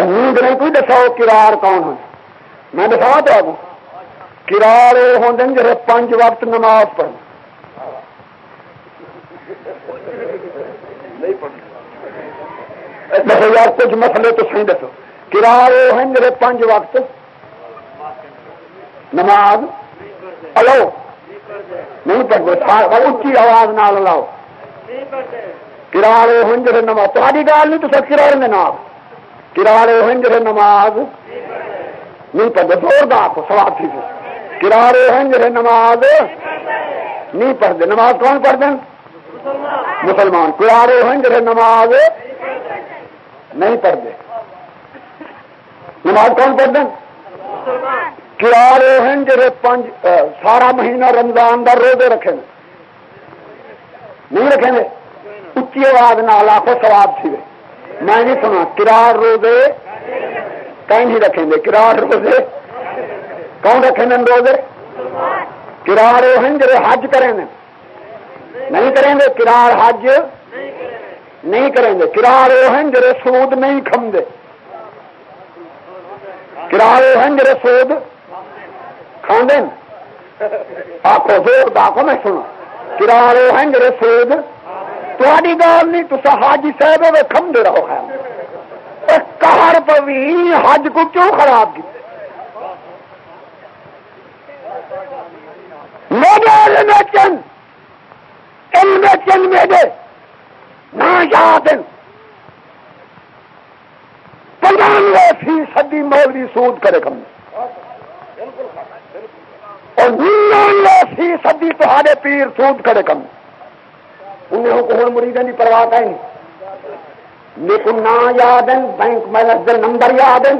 نیند نہیں، کوئی دساؤ کرار کون ہوں۔ میں دسا تو آپ کرار ہوں جی پانچ وقت نماز پڑھ یار کچھ مسئلے تو صحیح دسو کرار ہیں جی پانچ وقت نماز۔ ہلو۔ نہیں پڑھتے۔ اچھی آواز نال لاؤ کرارے ہوں جی نماز۔ تاری گال نہیں تو سب کرارے میں نام کرارے ہوں جی نماز۔ نہیں پڑھتے زور دار سواب تھی کرارے ہوں جی نماز نہیں پڑھتے۔ نماز کون پڑھتے مسلمان۔ کرارے ہوں جی نماز نہیں پڑھتے۔ نماز کون پڑھتے کرارے ہیں جڑے پانچ سارا مہینہ رمضان کا روزے رکھے نہیں رکھے گے اچھی آواز نال آخو سواب سی میں نہیں سنا کرار روزے کہیں نہیں رکھیں گے کرار روزے کون رکھے ہیں روزے کرار ہیں جڑے حج کریں نہیں کریں گے کرار حج۔ نہیں کریں گے کرار ہیں جڑے سود نہیں کھمتے کرار ہیں جڑے سود کھانے آخو زور داخو میں سنا کرارے ہیں جڑے سود۔ تاری گال نہیں تو حاجی صاحب وہ کھمتے رہو ہے کہر پوی حج کو کیوں خراب کی میرے علم چند علم چند میرے نہ یاد پنجانوے فیصدی مولوی سود کرے کم اور ننانوے فیصدی تھوڑے پیر سود کرے کم انہیں کو ہوں مریدوں کی پرواہ کہیں لیکن نہ یاد ہیں بینک مینیجر نمبر یاد ہیں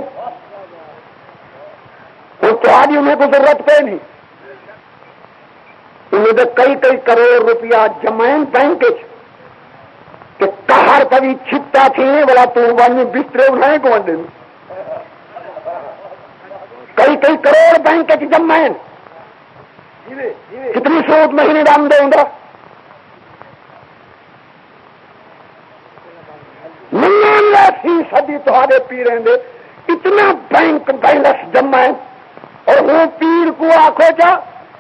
اور تھوڑی انہیں کو ضرورت پہ نہیں۔ انہیں تو کئی کئی کروڑ روپیہ جمائن بینک کہ کہر کبھی چھپتا تھی بلا تو ون بسترے اٹھائے کو دے کئی کئی کروڑ بینک جمائن کتنی سوچ مہینے دام دے گا فیصدی تے پی رہے دے۔ اتنا بینک بیلنس جمع ہے اور وہ پیر کو آخو چا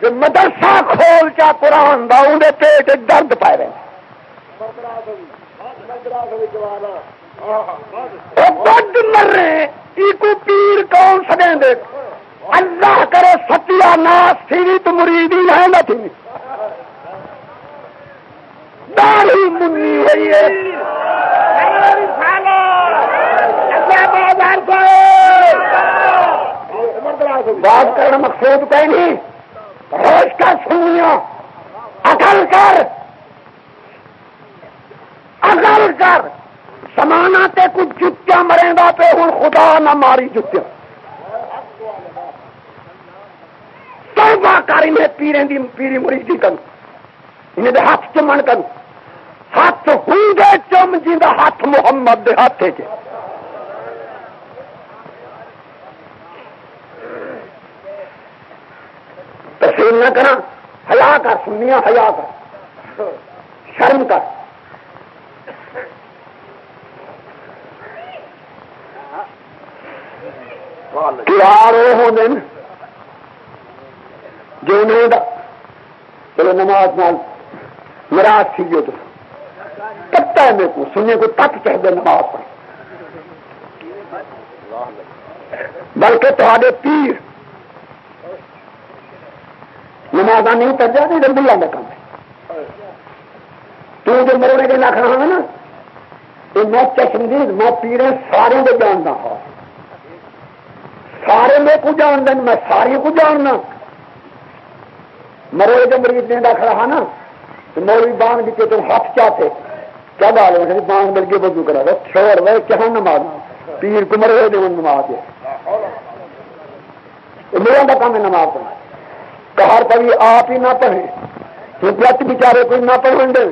جو مدرسہ کھول چا قرآن دا انہیں پیٹ درد پائے رہے بد مر رہے کو پیر کون سکیں دے؟ اللہ کرے ستیا ناس تھی تو مریدی ہے نہ تھی۔ داڑھی منی ہوئی ہے بات کرنا مقصود کہیں نہیں۔ روز کا سنیا اکل کر۔ اکل کر۔ سمانا تے کچھ جتیا مرے گا پہ ہوں خدا نہ ماری جتیا توبہ کر انہیں پیریں دی پیری مریدی کر انہیں دے ہاتھ چمن کر ہاتھ ہوں گے چم جی ہاتھ محمد دے ہاتھ چ تسلیم نہ کرا ہیا کر سنیا ہیا کر شرم کر۔ پیار ہو دن جو نہیں چلو نماز نال ناراض تھی جو تو۔ پتا ہے میرے کو سننے کو تک چاہیے نماز پڑھ بلکہ تے پیر نماز نہیں پڑ جاتی تو ملا کا کام ہے۔ تو جو مرنے کے لکھ رہا ہے نا۔ تو میں چشمدید میں پیرے سارے کو جانتا ہوں سارے میں کو جان دین ہاں، میں ساری کو جاننا۔ مرے جو مریض دینا کھڑا ہے ہاں نا۔ تو مولوی بانگ دیتے تم ہاتھ چاہتے کیا ڈال ہے؟ بانگ مل کے بدو کرا رہا چھوڑ وہ کہاں نماز پیر کو مرے دے نماز میرا کام ہے نماز پڑھنا۔ کہار پڑھی آپ ہی نہ پڑھے تو پلٹ بچارے کوئی نہ پڑھ دے۔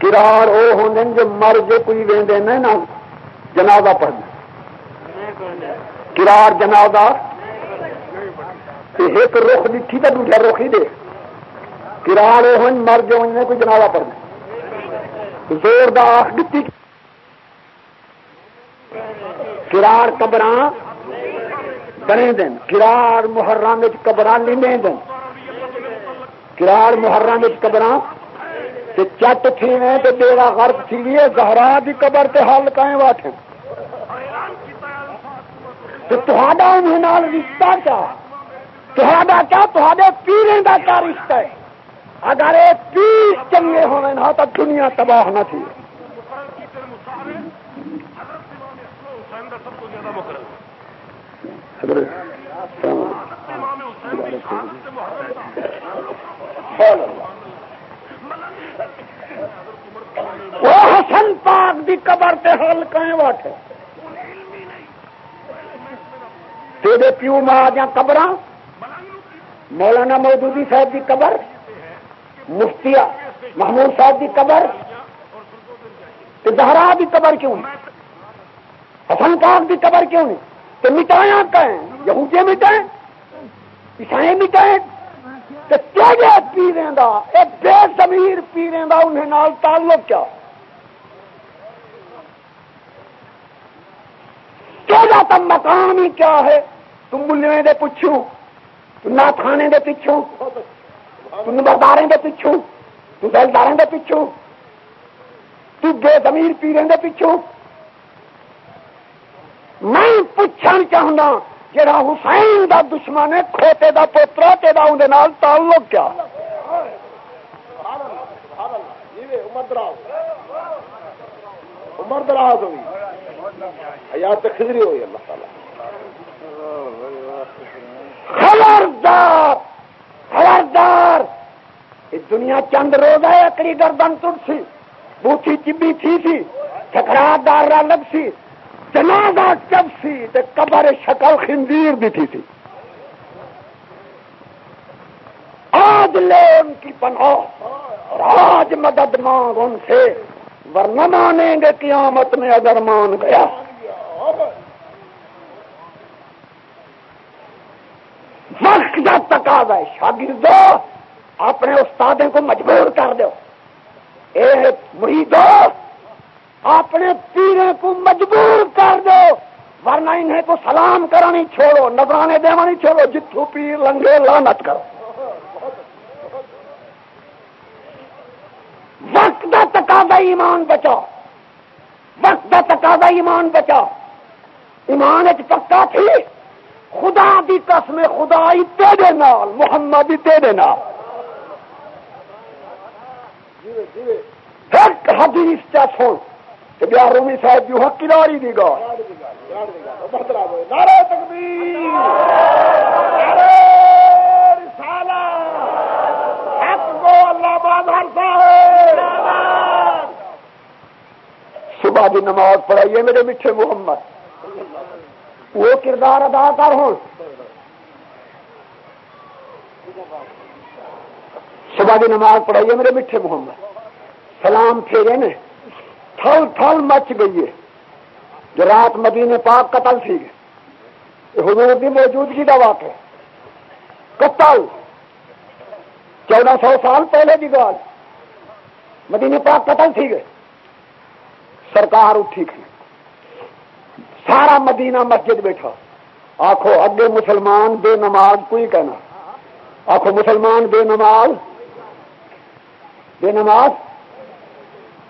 کرار وہ ہوں جو مر جو کوئی وے نا جنازہ پڑھنا۔ کرار جنازہ؟ ایک رخ دکھی تو دوسرا رخ ہی دے۔ کرار وہ مر جو کوئی جنازہ پڑھنا زور دا آخ دیتی کرار قبر بنے دن کرار محرم قبر لینے دن کرار محرم قبر چٹ تھی تو بیڑا غرق تھی گہرا کی قبر تے حل کائیں واٹے انہیں رشتہ کیا کیا تے پیرے کا کیا رشتہ ہے۔ اگر یہ پیر چنگے ہونے نہ تو دنیا تباہ نہ تھی۔ وہ حسن پاک دی قبر تے حل کہیں واٹے تیرے پیو ماں دیا قبر مولانا مودودی صاحب دی قبر۔ مفتی محمود صاحب دی قبر زہرا دی قبر کیوں حسن پاک دی قبر کیوں نہیں؟ تو مٹایا کہیں؟ یہودی مٹائیں؟ عیسائی مٹائیں؟ تو کیا پیریں دا؟ ایک بے زمیر پیریں دا انہیں نال تعلق کیا؟ کیا تم مقام ہی کیا ہے؟ تم ملوے دے پوچھو تم نہ تھانے دے پچھو تم نمبردارے دے پچھو تم دلدارے دے پچھو تو بے زمیر پیریں دے پچھو میں پوچھنا چاہنا جڑا حسین دا دشمن ہے کھوتے دا پوترا تیرا اندر تعلق کیا؟ عمر دراز ہوئی۔ یا تو خدری ہوئی اللہ تعالی۔ خبردار! خبردار دنیا چند روز ہے، اکڑی گردن تر سی بوٹھی چبی تھی سی ٹکرا دار لگ سی جنازہ چب سی تے قبر شکل خندیر بھی تھی تھی آج لے ان کی پناہ اور آج مدد مانگ ان سے، ورنہ مانیں گے قیامت میں اگر مان گیا وقت جب تک آ گئے شاگردو، اپنے استادوں کو مجبور کر دو اے مریدو، اپنے پیرے کو مجبور کر دو ورنہ انہیں تو سلام کرانی چھوڑو نظرانے دیوانی چھوڑو، جتھو پیر لنگے لانت کرو۔ وقت کا تقاضا ایمان بچاؤ۔ وقت کا تقاضا ایمان بچاؤ۔ ایمان ایک پکا تھی۔ خدا دی قسم خدا ہی تیرے نال محمد ہی تیرے نال۔ ایک حدیث چا سن کہ بیا رومی صاحب جو حق کلاری دی گا نعرہ تکبیر۔ نعرہ رسالہ۔ حق کو اللہ بازار صاحب صبح کی نماز پڑھائیے میرے میٹھے محمد۔ وہ کردار ادا کر ہوں۔ صبح کی نماز پڑھائیے میرے میٹھے محمد۔ سلام پھیرے نے۔ تھل تھل مچ گئی ہے۔ جو رات مدینے پاک قتل تھی۔ حضور کی موجودگی کا واقع قتل۔ چودہ سو سال پہلے کی گال۔ مدینے پاک قتل تھی گئے۔ سرکار اٹھی تھی سارا مدینہ مسجد بیٹھا۔ آخو اگے مسلمان بے نماز کوئی کہنا۔ آخو مسلمان بے نماز بے نماز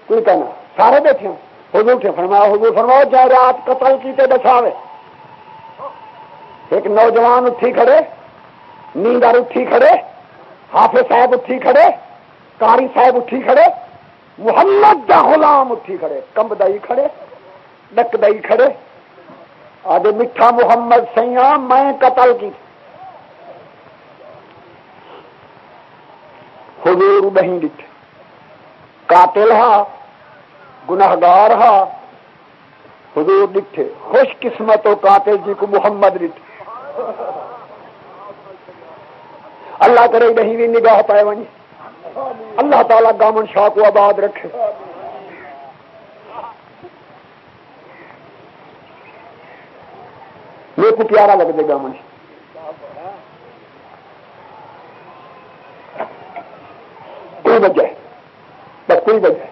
کوئی کہنا۔ سارے بیٹھے۔ حضور سے فرمایا، حضور فرماؤ چاہے رات قتل کی تے بچاوے۔ ایک نوجوان اٹھی کھڑے نیندر اٹھی کھڑے، حافظ صاحب اٹھی کھڑے کاری صاحب اٹھی کھڑے، محمد دا غلام اٹھی کھڑے کمب دئی کھڑے ڈک دئی کھڑے۔ آدھے میٹھا محمد سیاں، میں قتل کی۔ حضور بہن ڈٹھے قاتل ہا گناہگار ہا حضور ڈٹھے خوش قسمت ہو قاتل جی کو محمد ڈٹھے اللہ کرے نہیں بھی نگاہ پائے ونی۔ اللہ تعالیٰ گامن شاہ کو آباد رکھے۔ میرے کو پیارا لگ دے گامن کوئی وجہ بس کوئی وجہ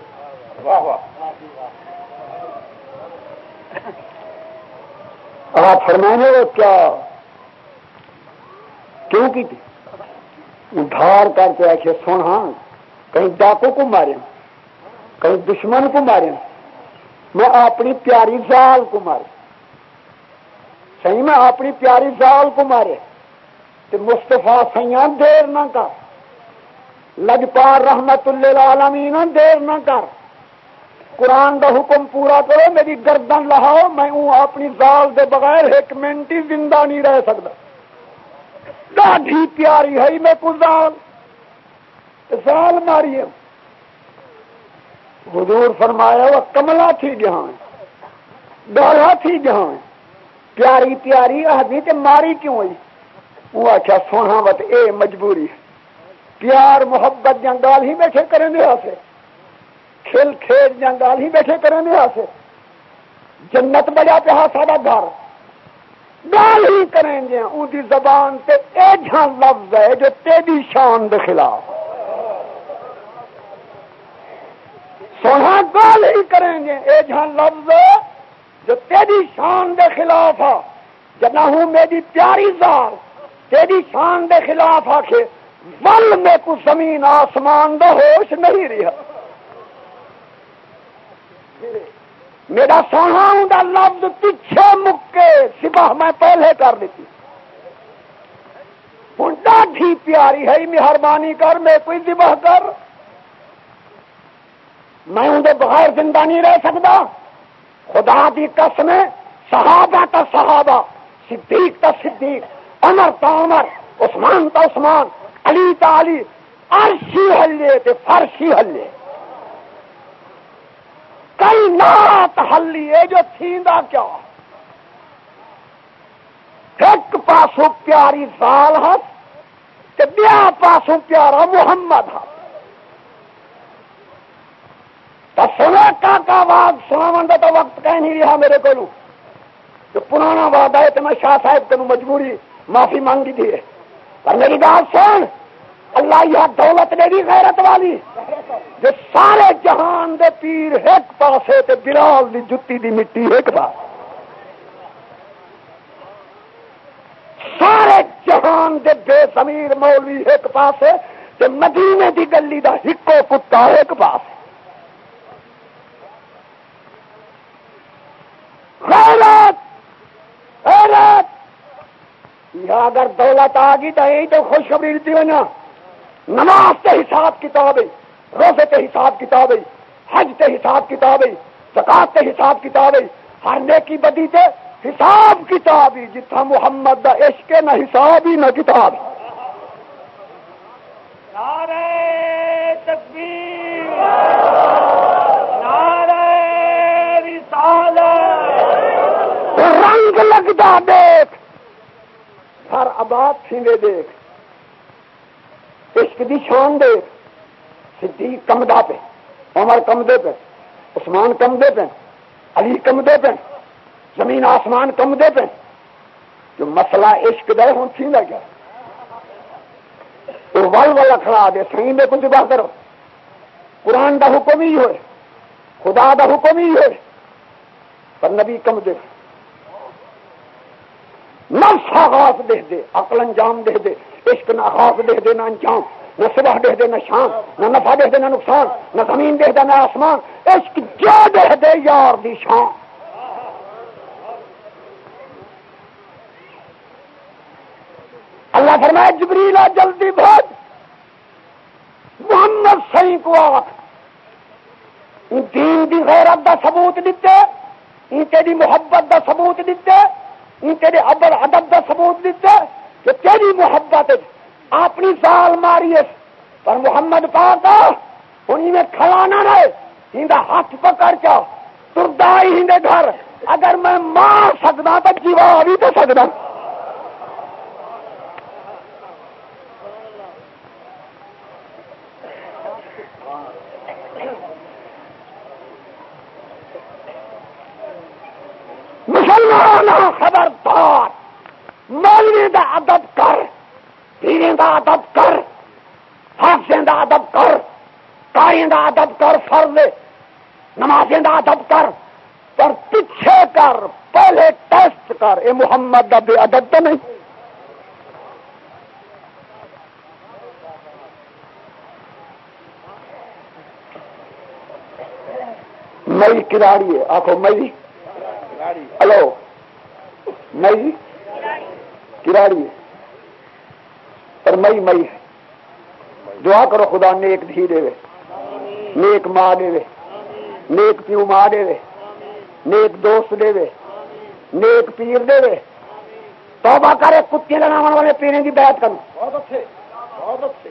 آپ فرمانے کیا؟ کیوں کی تھی؟ ادھار کر کے ایسے سن ہاں کہیں ڈاکو کو مارے کہیں دشمن کو مارے میں اپنی پیاری زال کو مارے۔ صحیح میں اپنی پیاری زال کو مارے۔ تو مستفا سیاں دیر نہ کر۔ لجپال رحمت اللہ عالمی دیر نہ کر۔ قرآن کا حکم پورا کرو، میری گردن لہاؤ، میں ہوں اپنی زال دے بغیر ایک منٹ ہی زندہ نہیں رہ سکتا۔ ڈاڈی پیاری ہے، میں کزال سال ماری حضور فرمایا، وہ کملا تھی جہاں ڈالا تھی جہاں پیاری پیاری آدمی تے ماری کیوں ہوئی؟ وہ آخیا سونا وت اے مجبوری پیار محبت جنگال ہی بیٹھے کریں دے سے کھیل کھیل جنگال ہی بیٹھے کریں دے سے جنت بجا پہ سارا گھر۔ گال ہی کریں گے ان کی زبان سے ایجا لفظ ہے جو تیری شان کے خلاف۔ سونا گال ہی کریں گے ایجا لفظ ہے جو تیری شان کے خلاف آ جنا ہوں میری پیاری زار، تیری شان کے خلاف آ کے ول میں کچھ زمین آسمان دا ہوش نہیں رہا۔ میرا سونا دا لفظ پیچھے مکے سپاہ میں پہلے کر دیتی۔ ہوں ڈاڈی پیاری ہے، مہربانی کر، میں کوئی ذبح کر۔ میں اندر بغیر زندہ نہیں رہ سکتا۔ خدا دی قسم صحابہ تا صحابہ، صدیق تا صدیق، عمر تا عمر، عثمان تا عثمان، علی تا علی، عرشی ہلے تے فرشی ہلے کئی نات ہلی ہے جو تھیندا کیا؟ ایک پاسو پیاری سال ہاتھ بیا پاسو پیارا محمد ہاتھ تو سنا کا کا واد سنا تو وقت کہیں نہیں رہا میرے کو جو پرانا وعدہ ہے تو میں شاہ صاحب تین مجبوری معافی مانگی تھی۔ پر میری بات سن۔ اللہ یہ دولت نے بھی غیرت والی۔ جو سارے جہان دے پیر ایک پاسے تے بلال دی جتی دی مٹی ایک پاس سارے جہان دے بے زمیر مولوی ایک پاسے تے مدینے دی گلی دا ہکو کتا ایک پاس غیرت! غیرت! یا اگر دولت آ گئی تو یہی تو خوشخبری دیتی ہونا نماز کے حساب کتاب روزے کے حساب کتاب حج کے حساب کتاب زکات کے حساب کتاب ہر نیکی بدی تے حساب کتاب ہی جتھا محمد دا عشق نہ حساب ہی، نہ کتاب۔ رنگ دیکھ۔ ہر آباد سنگے دیکھ۔ عشق دی شان دے صدیق کم دا پہ، عمر کم دے پہ، عثمان کم دے پہ، علی کم دے پہ، زمین آسمان کم دے پہ۔ جو مسئلہ عشق دے ہوں سی لگ گیا تو ول والا کھڑا دے سی میں کچھ بات کرو۔ قرآن دا حکم ہی ہوئے، خدا دا حکم ہی ہوئے۔ پر نبی کم دے۔ نفس آغاز دے دے، عقل انجام دے دے، عشق نہ آغاز دے دے نہ انجام، نہ صبح دے دے نہ شام، نہ نفع دے دے نہ نقصان، نہ زمین دے دے نہ آسمان، عشق جو دے دے یار دی شان۔ اللہ اللہ فرمایا جبریلا جلدی بھاگ۔ محمد سی کو دین دی غیرت دا ثبوت دیتے، ان تیری محبت دا ثبوت دیتے ان تیرے ابر ادب کا ثبوت دیتے کہ تیری محبت اپنی سال ماری پر محمد پاک انہیں میں کھلانا رہے۔ ہند ہاتھ پکڑ چا تردا ہی گھر۔ اگر میں مار سکتا تو جیوا بھی تو سکتا مسلمان خبردار مولوی دا ادب کر پیریں دا ادب کر حافظیں دا ادب کر کاریں دا ادب کر، فرض نمازیں دا ادب کر، پر پیچھے کر، پہلے ٹیسٹ کر۔ اے محمد دا بے ادب تو نہیں۔ مئی کلاڑی ہے آخو مئی ہلو۔ مئی کلاڑی ہے۔ پر مئی مئی ہے۔ دعا کرو خدا نیک دھی دے۔ نیک ماں دے۔ نیک پیو ماں دے۔ نیک دوست دے۔ نیک پیر دے۔ توبہ کرے کتے لڑاو والے پینے کی بیعت کروں بہت اچھے بہت اچھے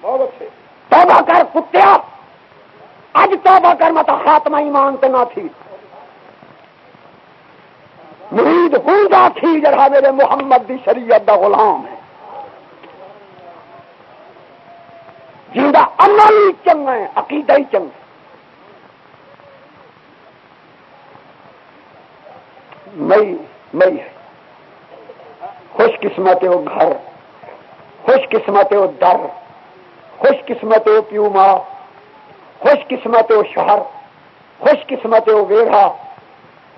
بہت اچھے۔ توبہ کر کتیا۔ اج توبہ کر مت خاتمہ ایمان تو نہ تھی۔ مرید ہوں گا تھی، جڑا میرے محمد دی شریعت دا غلام ہے۔ جا عمل چنگا ہے، عقیدہ ہی چنگا مئی مئی ہے۔ خوش قسمت وہ گھر، خوش قسمت وہ در، خوش قسمت وہ پیو ماں خوش قسمت وہ شہر، خوش قسمت وہ ویڑا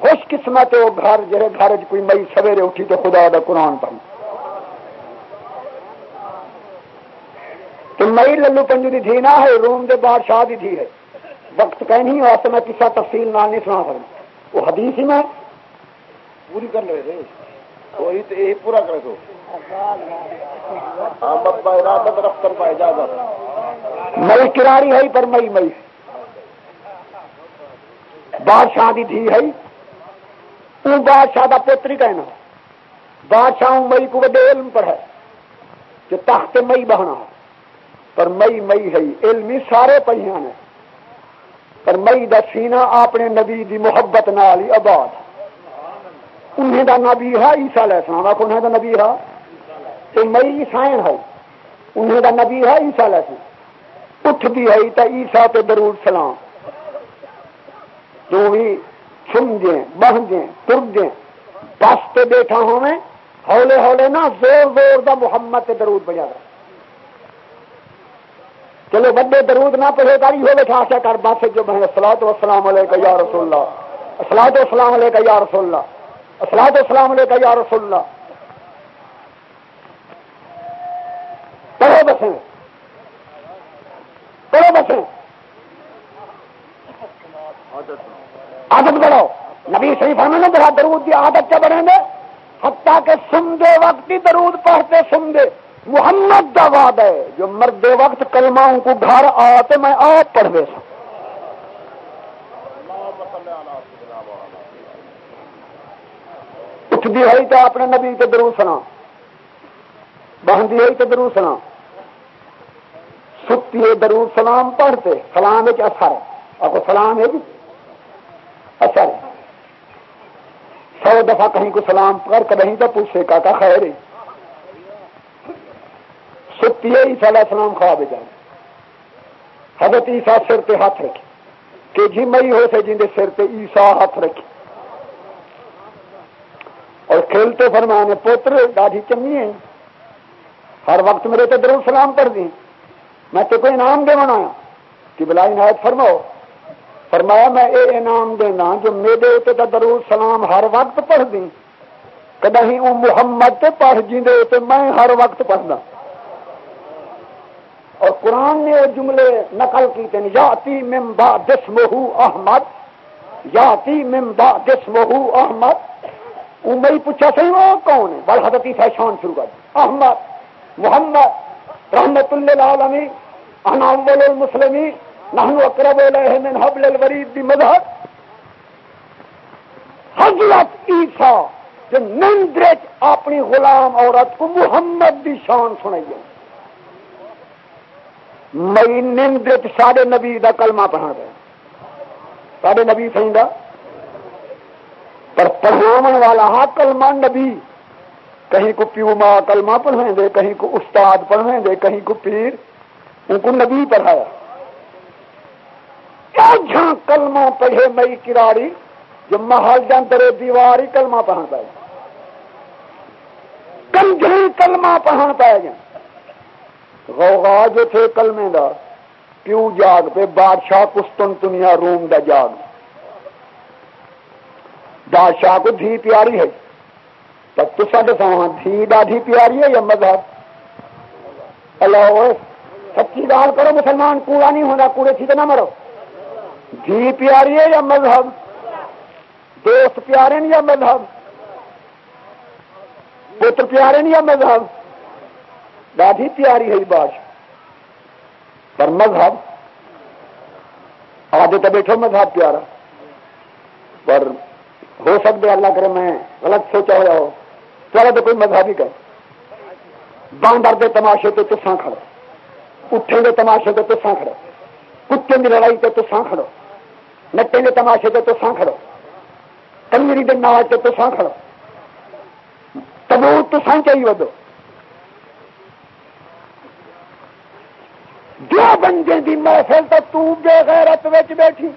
خوش قسمت وہ گھر جہے گھر کوئی مئی سویرے اٹھی تو خدا دا قرآن پڑھ تو مئی للو پنجو دی تھی نہ ہے، روم دے بادشاہ دی تھی ہے۔ وقت کہیں نہیں واسطے میں کسا تفصیل نہ نہیں سنا سکتا۔ وہ حدیث ہی میں پوری کر لے وہی تو یہی پورا کرے تو۔ ہاں، مئی کراری ہے، پر مئی مئی۔ بادشاہ دی تھی ہے۔ تو بادشاہ دا پوتری کہنا بادشاہ مئی کو بڑے علم پر ہے، جو تخت مئی بہنا ہے۔ پر مئی مئی ہے علمی سارے پہیاں نے۔ پر مئی دا سینہ اپنے نبی دی محبت نال ہی آباد انہیں دا نبی ہے عیسا علیہ السلام آخو انہیں دا نبی ہے۔ تو مئی عیسائن ہے انہیں دا نبی ہے عیسا علیہ السلام۔ اٹھ بھی ہے تو عیسا تے درود سلام۔ جو بھی سن دیں بہ دیں تر دیں بس تے بیٹھا ہوں میں، ہولے ہولے نا، زور زور دا محمد تے درود بجا رہا۔ چلو بڑے درود نہ پڑھے گاری ہو بیٹھا کیا کر بات جو بہن سلاد و السلام علیکم یا رسول اللہ۔ اسلاد و السلام علیکم یا رسول اللہ۔ اسلاد و السلام علیکم یا رسول اللہ۔ پڑھو بسیں پڑھو بسیں عادت بڑھو نبی شریف ہمیں نے بڑا درود کی عادت کیا بڑھیں گے، حتیٰ کہ سن دے وقت ہی درود پڑھتے سن دے محمد کا وعد ہے، جو مرد وقت کلماؤں کو گھر آتے میں آپ پڑھ دے سا اٹھ دی ہے تو اپنے نبی کے درو سنا بہن دی تو درو سنا ستی ہے درو سلام پڑھتے، سلام ایک اثر ہے۔ آپ کو سلام ہے جی؟ اثر سو دفعہ کہیں کو سلام کر کہیں تو پوچھے کا کا خیر ہے۔ ستی عیسا علیہ السلام خواب جان حضرت عیسا سر پہ ہاتھ رکھے۔ کہ جی مئی ہو سے جن سر پہ عیسا ہاتھ رکھے۔ اور کھیلتے فرمانے پوتر دادی چمی ہے ہر وقت میرے تو درو سلام پڑھ دی میں تو کوئی انعام دے بنایا کہ بلائی نہایت فرماؤ۔ فرمایا میں اے انعام دینا جو میرے اتنے تو درو سلام ہر وقت پڑھ دی کدی وہ محمد تے پڑھ جی میں ہر وقت پڑھنا۔ اور قرآن نے وہ جملے نقل کی تین یاتی ممبا دس مہو احمد، یاتی ممبا دس مہو احمد۔ وہ پوچھا سی، وہ کون ہے؟ بل حضرت فیشان شروع کر احمد، محمد، رحمت اللہ عالمی اول المسلمی نحن اقرب الیہ من حبل الورید دی مذہب. حضرت عیسیٰ جو نندرچ اپنی غلام عورت کو محمد دی شان سنائی مئی نندرچ سارے نبی دا کلمہ پڑھا رہے سارے نبی سہی پر پڑھاو والا ہاں کلمہ نبی. کہیں کو پیو ماں کلمہ پڑھیں دے، کہیں کو استاد پڑھیں دے، کہیں کو پیر. ان کو نبی پڑھایا. جھاں کلمہ پڑھے مئی کراری جو محل جنترے دیواری کلمہ پڑھا پائے۔ کمجھیں کلمہ پڑھا پائے جائیں غوغا جو تھے کلمے دا، پیو جاگ پہ بادشاہ کستن دنیا روم دا جاگ۔ بادشاہ کو دھی پیاری ہے۔ تب تو سب دھی ڈاڈی پیاری ہے یا مذہب؟ اللہ سچی گال کرو، مسلمان کوڑا نہیں ہونا کوڑے سیدھے نہ مرو۔ دھی پیاری ہے یا مذہب؟ دوست پیارے نہیں یا مذہب؟ پتر پیارے نہیں یا مذہب؟ ڈاڈی پیاری ہے بادشاہ پر مذہب؟ آج تو بیٹھو مذہب پیارا۔ پر ہو سکتے اللہ کرے میں غلط سوچا ہوا ہو چلو تو کوئی مذہب ہی کر باندر دے تماشے تو تسان کھڑو اٹھیں گے تماشے تو تسان کھڑو کتے کی لڑائی تو تسان کھڑو نٹے کے تماشے تو تسان کھڑو کنجری کے ناچ تو تسان کھڑو۔ تبو تسان چاہیے ودو۔ جو بندے دی محفل تو تو بے غیرت وچ بیٹھی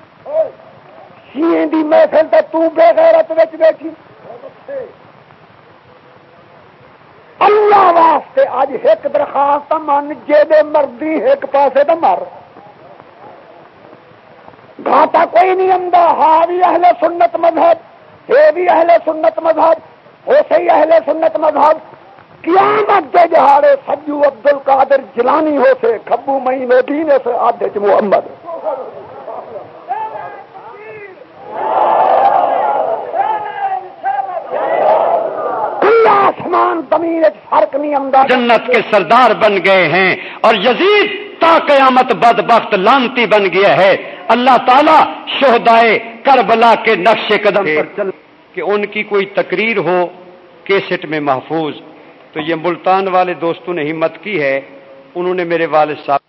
شیئیں دی محفل تو تو بے غیرت وچ بیٹھی۔ اللہ واسطے اج ایک درخواست من جے مردی ایک پاسے تو مر۔ گھاٹا کوئی نہیں آتا ہاں بھی اہل سنت مذہب، یہ بھی اہل سنت مذہب ہو سی اہل سنت مذہب۔ قیامت دے جہاڑے سجو عبد القادر جلانی ہو سے کبو مئی دین سے آدھے محمد۔ آسمان زمین فرق نہیں آتا جنت کے سردار بن گئے ہیں اور یزید تا قیامت بد بخت لانتی بن گیا ہے۔ اللہ تعالیٰ شہدائے کربلا کے نقش قدم پر چل کہ ان کی کوئی تقریر ہو کیسٹ میں محفوظ۔ تو یہ ملتان والے دوستوں نے ہمت کی ہے انہوں نے میرے والد صاحب